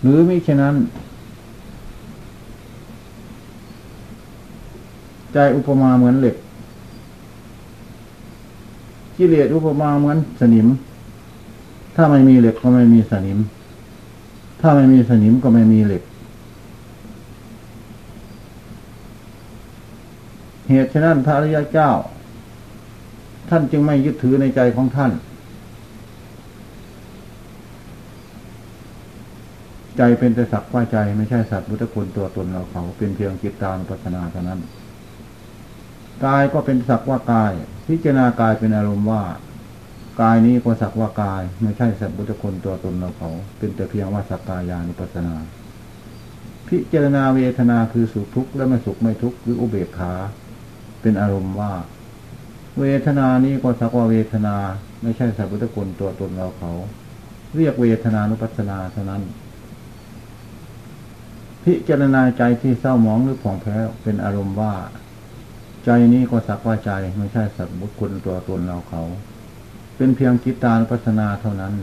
หรือมิฉะนั้น ใจอุปมาเหมือนเหล็ก กิเลสอุปมาเหมือนสนิม ถ้าไม่มีเหล็กก็ไม่มีสนิม ถ้าไม่มีสนิมก็ไม่มีเหล็ก เหตุฉะนั้นพระอริยเจ้า ท่านจึงไม่ยึดถือในใจของท่าน ใจเป็นแต่สักว่าใจไม่ใช่สัตว์พุทธคุณตัวตนเราเขาเป็นเพียงจิตตามปัฒนาเท่านั้นกายก็เป็นสักว่ากาย พิจารณากายเป็นอารมณ์ว่ากายนี้ก็สักว่ากาย ไม่ใช่สัตว์พุทธคุณตัวตนเราเขา เป็นแต่เพียงว่าสักกายานุปัสนา พิจารณาเวทนาคือสุขทุกข์และไม่สุขไม่ทุกข์หรืออุเบกขา เป็นอารมณ์ว่า เวทนานี้ก็สักว่าเวทนา ไม่ใช่สัพพุทธคุณตัวตนเราเขา เรียกเวทนานุปัสสนาเท่านั้น พิจารณาใจที่เศร้าหมองหรือผ่องแผ้วเป็นอารมณ์ว่า ใจนี้ก็สักว่าใจไม่ใช่สัพพุทธคุณตัวตนเราเขา เป็นเพียงจิตตานุปัสสนาเท่านั้น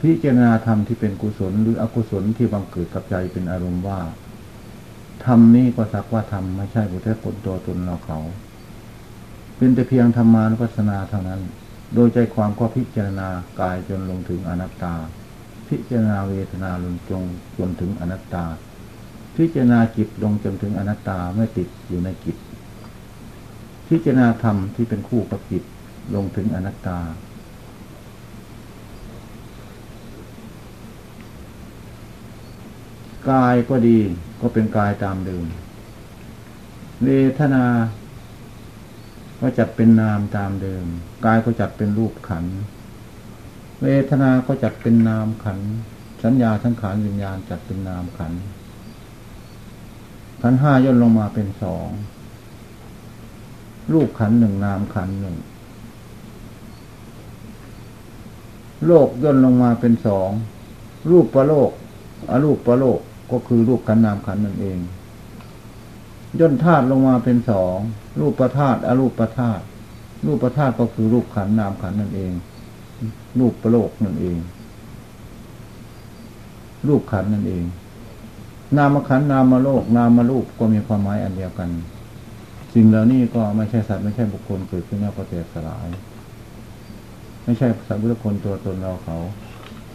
พิจารณาธรรมที่เป็นกุศลหรืออกุศลที่บังเกิดกับใจเป็นอารมณ์ว่า ธรรมนี้ก็สักว่าธรรมไม่ใช่บุตรผลตัวตนเราเขา เป็นแต่เพียงธรรมานุปัสสนาเท่านั้น โดยใจความก็พิจารณากายจนลงถึงอนัตตา พิจารณาเวทนาลงจงจนถึงอนัตตา พิจารณาจิตลงจนถึงอนัตตาไม่ติดอยู่ในจิตพิจารณาธรรมที่เป็นคู่กับจิตลงถึงอนัตตา กายก็ดีก็เป็นกายตามเดิม เวทนา ก็จัดเป็นนามตามเดิม กายก็จัดเป็นรูปขัน เวทนาก็จัดเป็นนามขัน สัญญาทั้งขันวิญญาณจัดเป็นนามขัน ขันห้าย่นลงมาเป็นสองรูปขันหนึ่งนามขันหนึ่งโลกย่นลงมาเป็นสองรูปประโลกอรูปประโลก ก็คือรูปขันนามขันนั่นเอง ย่นธาตุลงมาเป็นสองรูปประธาตุอรูปประธาตุรูปประธาตุก็คือรูปขันนามขันนั่นเอง รูปประโลกนั่นเอง รูปขันนั่นเอง นามขันนามโลก นามรูปก็มีความหมายอันเดียวกันสิ่งเหล่านี้ก็ไม่ใช่สัตว์ไม่ใช่บุคคลเกิดขึ้นแล้วก็แตกสลาย ไม่ใช่สัตว์บุคคลตัวตนเราเขา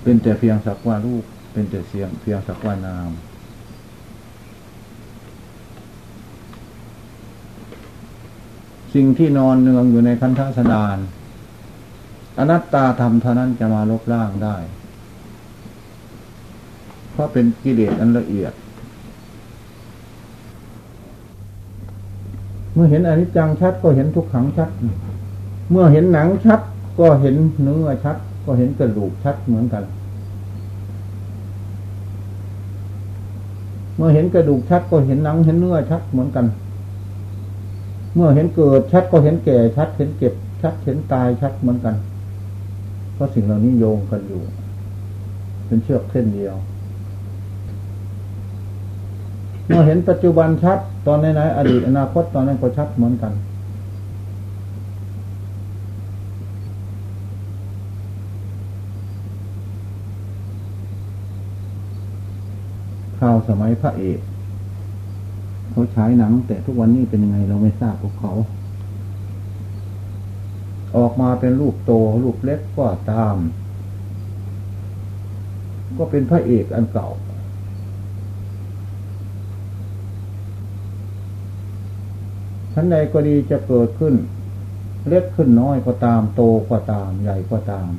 เป็นแต่เพียงสักว่ารูป เป็นแต่เสียงเพียงสักว่านาม สิ่งที่นอนเนืองอยู่ในคันธสดาน อนัตตาธรรมเท่านั้นจะมาลบล้างได้ เพราะเป็นกิเลสอันละเอียด เมื่อเห็นอนิจจังชัดก็เห็นทุกขังชัด เมื่อเห็นหนังชัดก็เห็นเนื้อชัด ก็เห็นกระดูกชัดเหมือนกัน เมื่อเห็นกระดูกชัดก็เห็นหนังเห็นเนื้อชัดเหมือนกัน เมื่อเห็นเกิดชัดก็เห็นแก่ชัด เห็นเก็บชัดเห็นตายชัดเหมือนกันเพราะสิ่งเหล่านี้โยงกันอยู่ เป็นเชือกเส้นเดียว เมื่อเห็นปัจจุบันชัด ตอนไหนๆอดีตอนาคตตอนนั้นก็ชัดเหมือนกัน ข่าวสมัยพระเอกเขาฉายหนัง แต่ทุกวันนี้เป็นยังไงเราไม่ทราบของเขา ออกมาเป็นรูปโตรูปเล็กก็ตาม ก็เป็นพระเอกอันเก่า ชั้นใดก็ดีจะเกิดขึ้น เล็กขึ้นน้อยก็ตาม โตก็ตาม ใหญ่ก็ตาม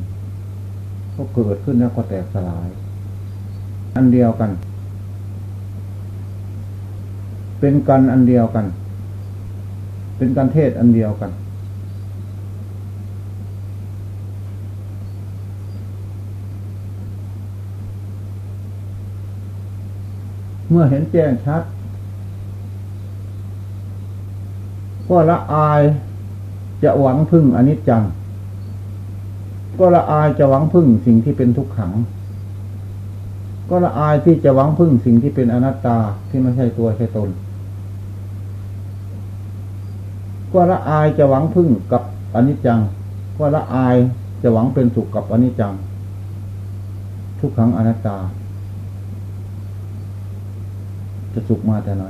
ก็เกิดขึ้นแล้วก็แตกสลาย อันเดียวกัน เป็นกันอันเดียวกัน เป็นการเทศอันเดียวกัน เมื่อเห็นแจ้งชัดก็ละอายจะหวังพึ่งอนิจจัง ก็ละอายจะหวังพึ่งสิ่งที่เป็นทุกขัง ก็ละอายที่จะหวังพึ่งสิ่งที่เป็นอนัตตาที่ไม่ใช่ตัวใช่ตน ก็ละอายจะหวังพึ่งกับอนิจจัง ก็ละอายจะหวังเป็นสุขกับอนิจจัง ทุกครั้งอนัตตา จะสุขมาแต่ไหน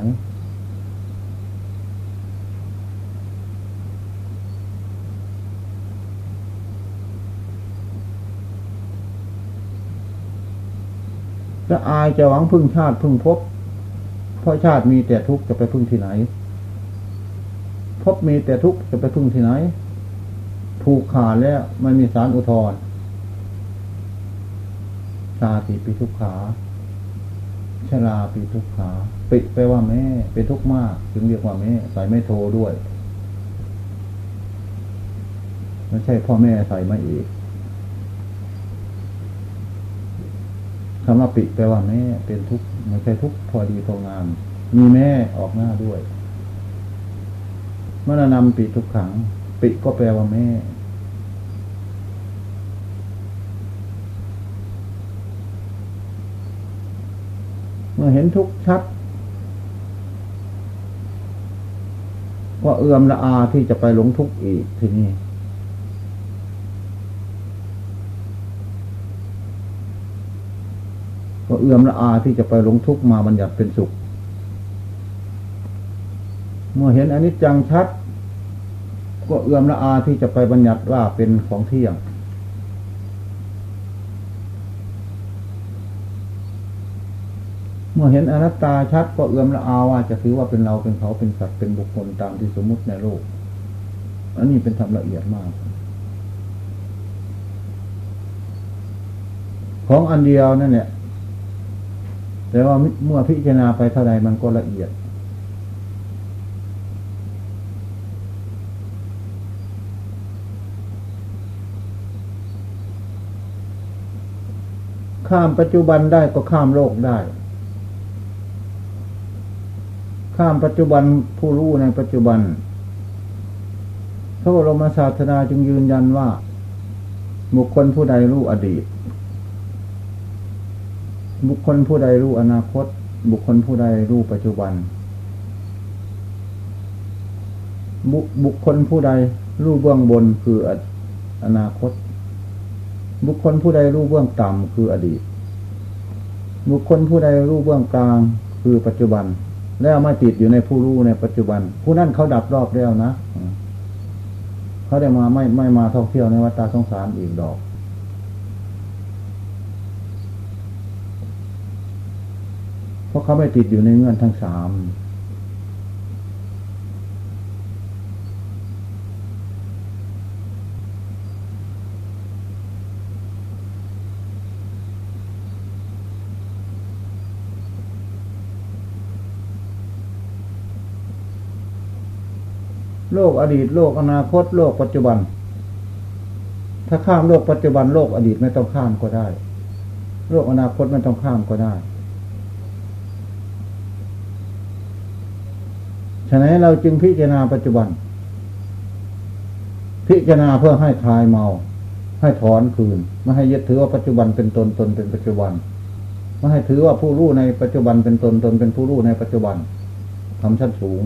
จะอายจะหวังพึ่งชาติพึ่งพบ เพราะชาติมีแต่ทุกข์จะไปพึ่งที่ไหน พบมีแต่ทุกข์จะไปพึ่งที่ไหนผูกขาดแล้วไม่มีสารอุทธรชาติปีทุกขาชราปีทุกขาปิไปว่าแม่เป็นทุกข์มากจึงเรียกว่าแม่ใส่ไม่โทด้วยไม่ใช่พ่อแม่ใส่มาอีกคำว่าปิแปลว่าแม่เป็นทุกข์ไม่ใช่ทุกข์พอดีพองาม มีแม่ออกหน้าด้วย มรณำปิทุกขัง ปิก็แปลว่าแม่ เมื่อเห็นทุกชัดก็เอื้อมละอาที่จะไปหลงทุกข์อีกทีนี้ก็เอื้อมละอาที่จะไปหลงทุกข์มาบัญญัติเป็นสุข เมื่อเห็นอนิจจังชัด ก็เอื้อมละอาที่จะไปบัญญัติว่าเป็นของเที่ยง เมื่อเห็นอนัตตาชัด ก็เอื้อมละอาว่าจะถือว่าเป็นเราเป็นเขาเป็นสัตว์เป็นบุคคลตามที่สมมุติในโลกอันนี้เป็นธรรมละเอียดมากของอันเดียวนั่นเนี่ยแต่ว่าเมื่อพิจารณาไปเท่าใดมันก็ละเอียด ข้ามปัจจุบันได้ก็ข้ามโลกได้ ข้ามปัจจุบันผู้รู้ในปัจจุบัน พระบรมศาสนาจึงยืนยันว่าบุคคลผู้ใดรู้อดีต บุคคลผู้ใดรู้อนาคต บุคคลผู้ใดรู้ปัจจุบัน บุบุคคลผู้ใดรู้เบื้องบนคืออนาคต บุคคลผู้ใดรู้เบื้องต่ำคืออดีต บุคคลผู้ใดรู้เบื้องกลางคือปัจจุบัน แล้วไม่ติดอยู่ในผู้รู้ในปัจจุบัน ผู้นั้นเขาดับรอบแล้วนะเขาได้มาไม่ไม่มาท่องเที่ยวในวัฏสงสารอีกดอกเพราะเขาไม่ติดอยู่ในเงื่อนทั้งสาม โลกอดีต โลกอนาคต โลกปัจจุบัน ถ้าข้ามโลกปัจจุบันโลกอดีตไม่ต้องข้ามก็ได้ โลกอนาคตไม่ต้องข้ามก็ได้ฉะนั้นเราจึงพิจารณาปัจจุบัน พิจารณาเพื่อให้คลายเมา ให้ถอนคืน ไม่ให้ยึดถือว่าปัจจุบันเป็นตนตนเป็นปัจจุบัน ไม่ให้ถือว่าผู้รู้ในปัจจุบันเป็นตนตนเป็นผู้รู้ในปัจจุบันทำชั้นสูง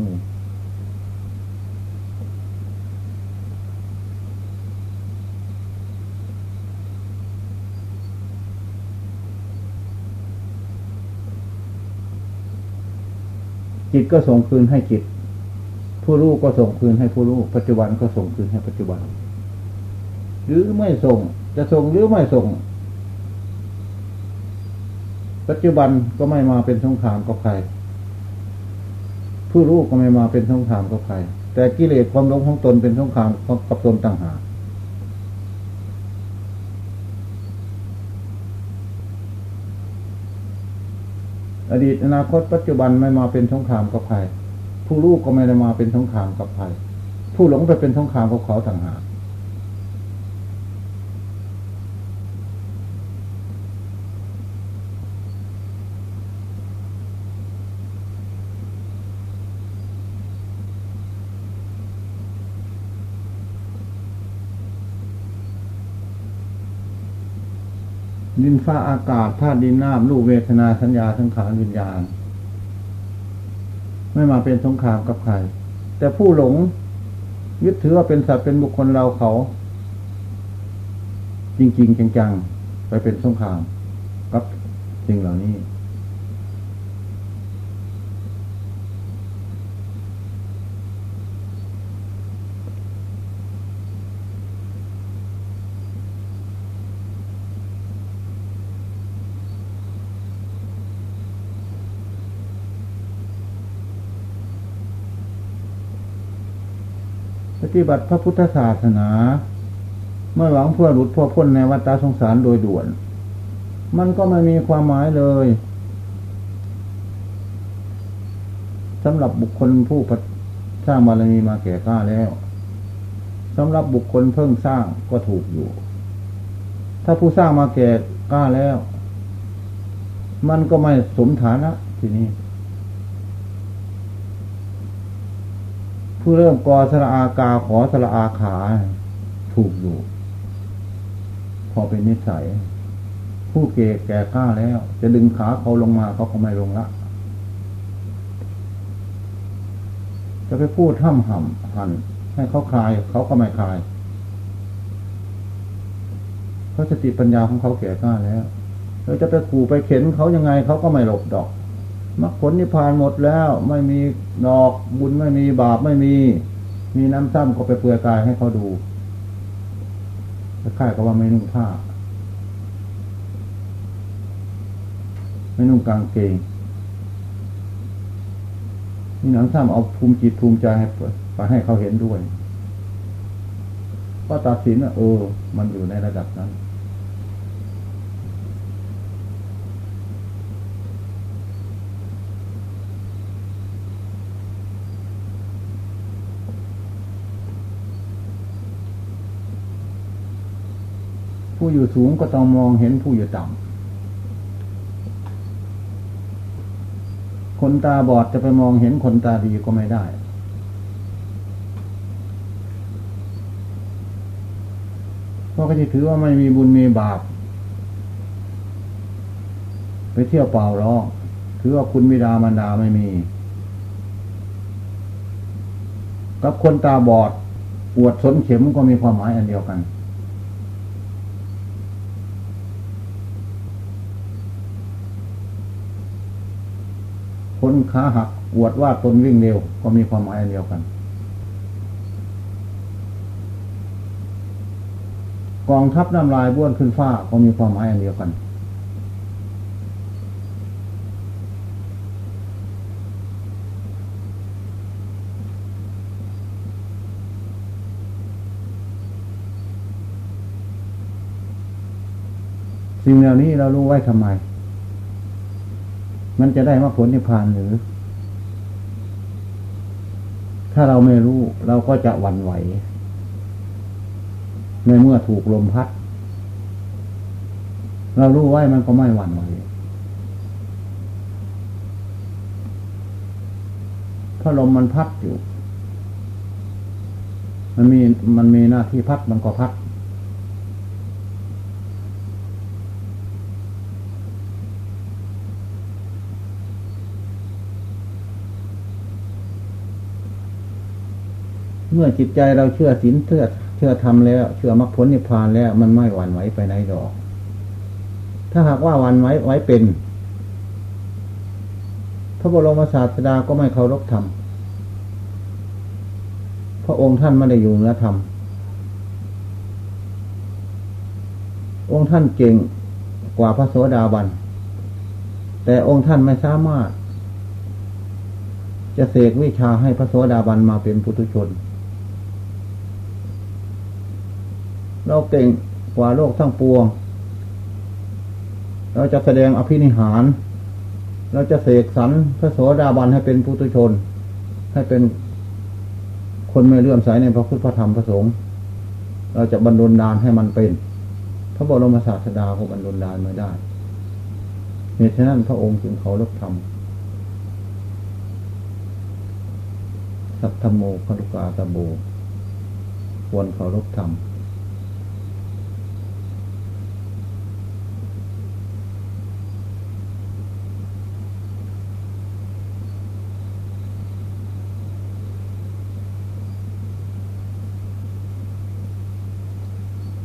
จิตก็ส่งคืนให้จิต ผู้รู้ก็ส่งคืนให้ผู้รู้ปัจจุบันก็ส่งคืนให้ปัจจุบัน หรือไม่ส่ง จะส่งหรือไม่ส่ง ปัจจุบันก็ไม่มาเป็นสงครามกับใคร ผู้รู้ก็ไม่มาเป็นสงครามกับใคร แต่กิเลสความหลงของตนเป็นสงครามกับตนต่างหาก อดีตอนาคตปัจจุบันไม่มาเป็นสงครามกับใครผู้ลูกก็ไม่ได้มาเป็นสงครามกับใครผู้หลงไปเป็นสงครามกับเขาต่างหาก ดินฟ้าอากาศธาตุดินน้ำรูปเวทนาสัญญาสังขารวิญญาณ ไม่มาเป็นสงครามกับใคร แต่ผู้หลงยึดถือว่าเป็นสัตว์เป็นบุคคลเราเขา จริง ๆ จังๆ ไปเป็นสงครามกับสิ่งเหล่านี้ ฏิบัติพระพุทธศาสนา เมื่อหวังเพื่อหลุดพ้อพ้นในวัฏสงสารโดยด่วน มันก็ไม่มีความหมายเลยสำหรับบุคคลผู้สร้างบารมีมาแก่กล้าแล้วสำหรับบุคคลเพิ่งสร้างก็ถูกอยู่ ถ้าผู้สร้างมาแก่กล้าแล้ว มันก็ไม่สมฐานะทีนี้ ผู้เริ่มกอสระอากาขอสระอาขา ถูกอยู่ พอเป็นนิสัย ผู้เก่แก่ข้าแล้ว จะดึงขาเขาลงมาเขาก็ไม่ลงละ จะไปพูดท่ำห่ำหัน ให้เขาคลายเขาก็ไม่คลายเขาสติปัญญาของเขาแก่กล้าแล้วเราจะไปขู่ไปเข็นเขายังไงเขาก็ไม่หลบดอก มรรคผลนิพพานหมดแล้ว ไม่มีดอกบุญไม่มีบาปไม่มี มีน้ำซ้ำก็ไปเปลือยกายให้เขาดูค่ายก็ว่าไม่นุ่งผ้า ไม่นุ่งกางเกงมีนังซ้ำเอาภูมิจิตภูมิใจให้ไปให้เขาเห็นด้วย ก็ตัดสินว่าเออ มันอยู่ในระดับนั้น ผู้อยู่สูงก็ต้องมองเห็นผู้อยู่ต่ำคนตาบอดจะไปมองเห็นคนตาดีก็ไม่ได้ เพราะก็จะถือว่าไม่มีบุญมีบาป ไปเที่ยวเปล่าร้องถือว่าคุณมิดามันดาไม่มี กับคนตาบอดปวดสนเข็มก็มีความหมายอันเดียวกันค นขาหักอวดว่าตนวิ่งเร็ว ก็มีความหมายเดียวกัน กองทัพน้ำลายบ้วนขึ้นฟ้าก็มีความหมายเดียวกัน สิ่งเหล่านี้เรารู้ไว้ทำไม มันจะได้มาผลนิพพานหรือ ถ้าเราไม่รู้ เราก็จะหวั่นไหว ในเมื่อถูกลมพัด เรารู้ไว้มันก็ไม่หวั่นไหวถ้าลมมันพัดอยู่ มันมีมันมีหน้าที่พัดมันก็พัด เมื่อจิตใจเราเชื่อศีลเชื่อเชื่อธรรมแล้ว เชื่อมรรคผลนิพพานแล้ว มันไม่หวั่นไหวไปไหนดอก ถ้าหากว่าหวั่นไหวไว้เป็น พระบรมศาสดาก็ไม่เคารพธรรมพระองค์ท่านไม่ได้อยู่เหนือธรรมองค์ท่านเก่งกว่าพระโสดาบัน แต่องค์ท่านไม่สามารถ จะเสกวิชาให้พระโสดาบันมาเป็นปุถุชน เราเก่งกว่าโลกทั้งปวง เราจะแสดงอภินิหาร เราจะเสกสรรพระโสดาบันให้เป็นปุถุชน ให้เป็นคนไม่เลื่อมใสในพระพุทธพระธรรมพระสงฆ์เราจะบรรลุดานให้มันเป็น พระบรมศาสดาก็บรรลุดานไม่ได้เหตุฉะนั้นพระองค์จึงเขาลบธรรมสัทธโมคลุกาตโบควรเขาลบธรรม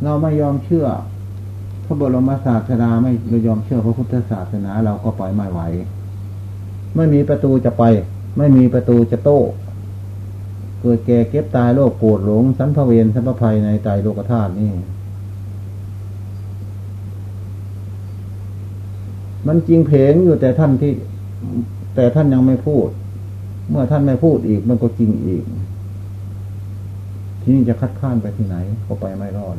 เราไม่ยอมเชื่อพระบรมศาสนาไม่ไม่ยอมเชื่อพระพุทธศาสนา เราก็ปล่อยไม่ไหว ไม่มีประตูจะไป ไม่มีประตูจะโต้เกิดแก่เก็บตายโรคโกรธหลง สันพเวนสันพภัยในใจโลกธาตุนี่มันจริงเพงอยู่แต่ท่านที่ แต่ท่านยังไม่พูด เมื่อท่านไม่พูดอีกมันก็จริงอีก ที่นี่จะคัดค้านไปที่ไหนก็ไปไม่รอด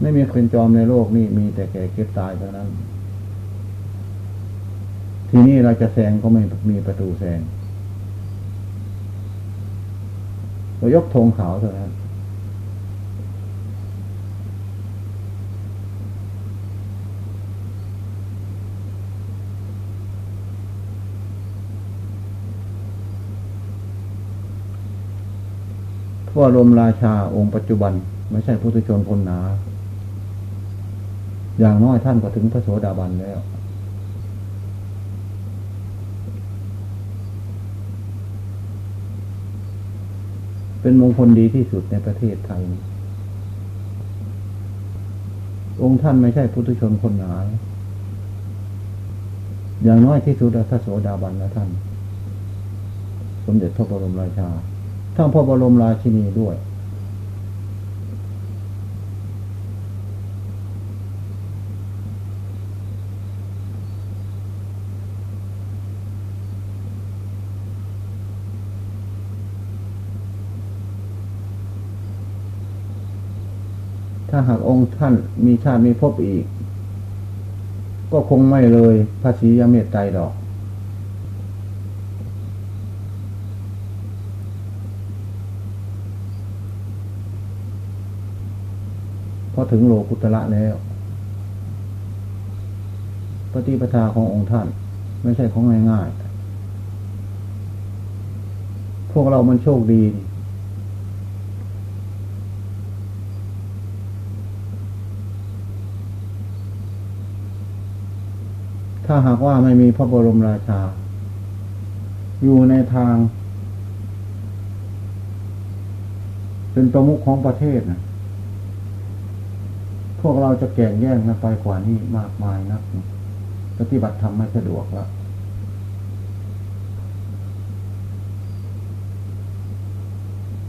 ไม่มีเป็นจอมในโลกนี่มีแต่แก่เก็บตายเท่านั้น ทีนี้เราจะแซงก็ไม่มีประตูแซงเรายกธงขาวเท่านั้นพระลมราชาองค์ปัจจุบัน ไม่ใช่พุทธชนคนหนา อย่างน้อยท่านก็ถึงพระโสดาบันแล้ว เป็นมงคลดีที่สุดในประเทศไทย องค์ท่านไม่ใช่พุทธชนคนหนา อย่างน้อยที่สุดพระโสดาบันแล้วท่าน สมเด็จพระบรมราชา ทั้งพระบรมราชินีด้วย ถ้าหากองค์ท่านมีชาติมีภพอีก ก็คงไม่เลยภาษียเมตไตรดอก พอถึงโลกุตระแล้ว ปฏิปทาขององค์ท่าน ไม่ใช่ของง่ายๆ พวกเรามันโชคดีถ้าหากว่าไม่มีพระบรมราชา อยู่ในทาง เป็นประมุขของประเทศนะพวกเราจะแก่งแย่งกันไปกว่านี้มากมายนักปฏิบัติธรรมไม่สะดวกแล้ว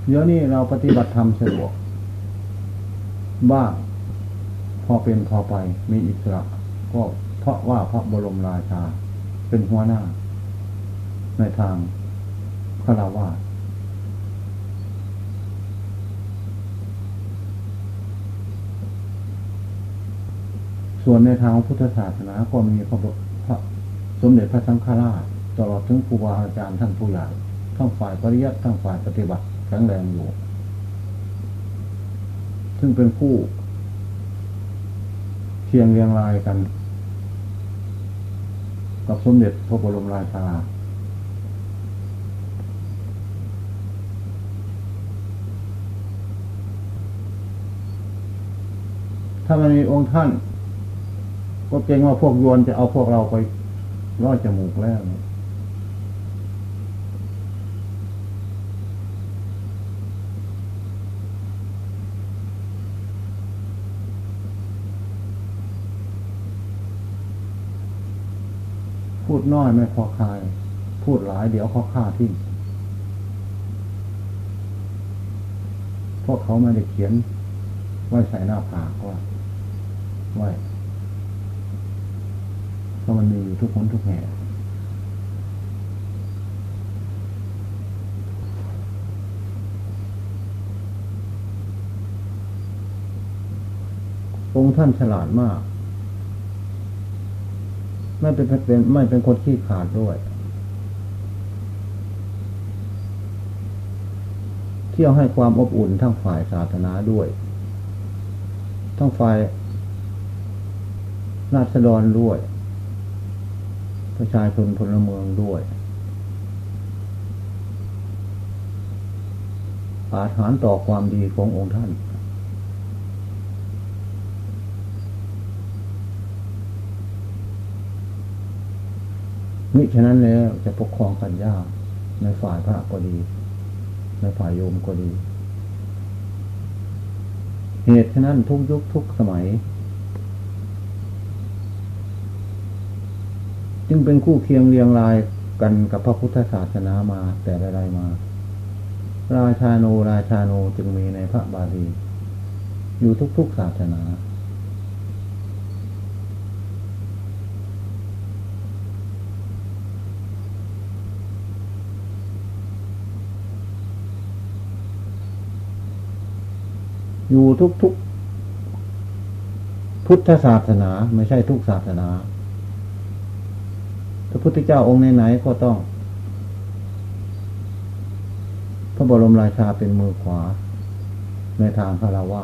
เดี๋ยวนี้เราปฏิบัติธรรมสะดวก บ้างพอเป็นพอไปมีอิสระก็ เพราะว่าพระบรมราชา เป็นหัวหน้า ในทางฆราวาสส่วนในทางพุทธศาสนาก็มีพระพระสมเด็จพระสังฆราชตลอดถึงครูบาอาจารย์ท่านผู้ใหญ่ทั้งฝ่ายปริยัติทั้งฝ่ายปฏิบัติแข็งแรงอยู่ ซึ่งเป็นผู้เคียงเรียงรายกัน กับสมเด็จพระบรมราชา ถ้ามันมีองค์ท่าน ก็เกรงว่าพวกยวนจะเอาพวกเราไปร่อจมูกแล้วพู ดน้อยไม่พอคาย พูดหลายเดี๋ยวเขาฆ่าทิ้งเพราะเขาไม่ได้เขียนไว้ใส่หน้าผากว่าไว้เพราะมันมีอยู่ทุกคนทุกแห่งองค์ท่านฉลาดมาก ไม่เป็นเป็นไม่เป็นคนขี้ขาดด้วย เที่ยวให้ความอบอุ่นทั้งฝ่ายศาสนาด้วย ทั้งฝ่ายราษฎรด้วย ประชาชนพลเมืองด้วย อาถานต่อความดีขององค์ท่าน มิฉะนั้นแล้วจะปกครองกันยากในฝ่ายพระก็ดี ในฝ่ายโยมก็ดี เหตุฉะนั้นทุกยุคทุกสมัย จึงเป็นคู่เคียงเรียงรายกันกับพระพุทธศาสนามาแต่ใดๆมา ราชาโนราชาโนจึงมีในพระบาลีอยู่ทุกๆศาสนา อยู่ทุกๆพุทธศาสนาไม่ใช่ทุกศาสนาพระพุทธเจ้าองค์ไหนๆก็ต้อง พระบรมราชาเป็นมือขวา ในทางคารวะ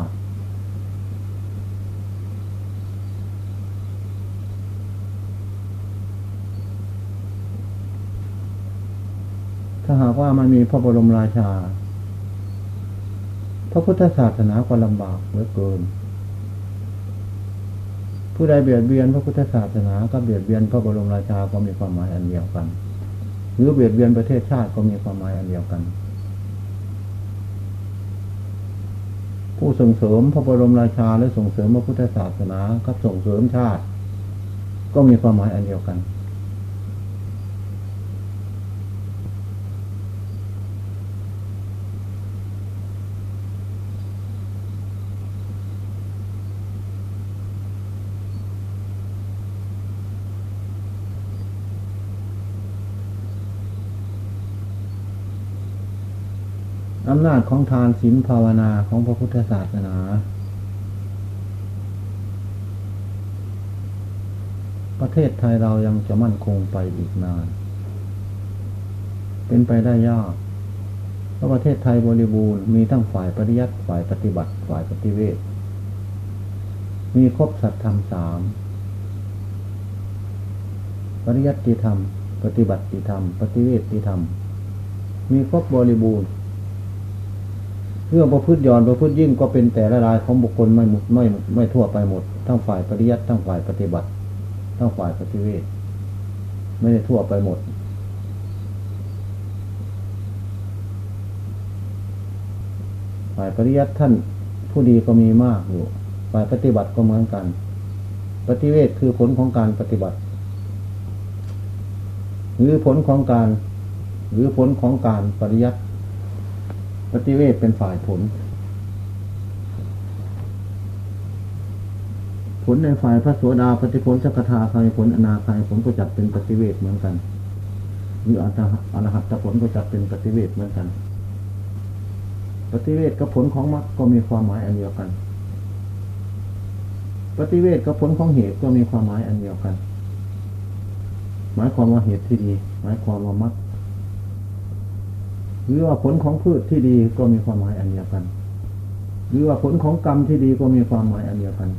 ถ้าหากว่ามันมีพระบรมราชา พระพุทธศาสนาก็ลำบากเหลือเกิน ผู้ใดเบียดเบียนพระพุทธศาสนาก็เบียดเบียนพระบรมราชาก็มีความหมายอันเดียวกัน หรือเบียดเบียนประเทศชาติก็มีความหมายอันเดียวกัน ผู้ส่งเสริมพระบรมราชาและส่งเสริมพระพุทธศาสนากับส่งเสริมชาติ ก็มีความหมายอันเดียวกัน อำนาจของทานศีลภาวนาของพระพุทธศาสนา ประเทศไทยเรายังจะมั่นคงไปอีกนาน เป็นไปได้ยากเพราะประเทศไทยบริบูรณ์มีทั้งฝ่ายปริยัติฝ่ายปฏิบัติฝ่ายปฏิเวทมีครบสัตธรรมสามปริยัติธรรม ปฏิบัติธรรม ปฏิเวทธรรม มีครบบริบูรณ์ เรื่องประพฤติย้อนประพฤติยิ่งก็เป็นแต่ละรายของบุคคลไม่หมดไม่ไม่ทั่วไปหมด ทั้งฝ่ายปริยัติทั้งฝ่ายปฏิบัติ ทั้งฝ่ายปฏิเวทไม่ได้ทั่วไปหมด ฝ่ายปริยัติท่านผู้ดีก็มีมากอยู่ ฝ่ายปฏิบัติก็เหมือนกัน ปฏิเวทคือผลของการปฏิบัติ หรือผลของการ หรือผลของการปริยัติ ปฏิเวทเป็นฝ่ายผล ผลในฝ่ายพระโสดาปฏิผลสักทาคายผลอนาคายผลก็จัดเป็นปฏิเวทเหมือนกันหรืออรหัตผลก็จัดเป็นปฏิเวทเหมือนกัน ปฏิเวทกับผลของมรรคก็มีความหมายอันเดียวกัน ปฏิเวทกับผลของเหตุก็มีความหมายอันเดียวกัน หมายความว่าเหตุที่ดี หมายความว่ามรรค หรือว่าผลของพืชที่ดีก็มีความหมายอันเดียวกัน หรือว่าผลของกรรมที่ดีก็มีความหมายอันเดียวกัน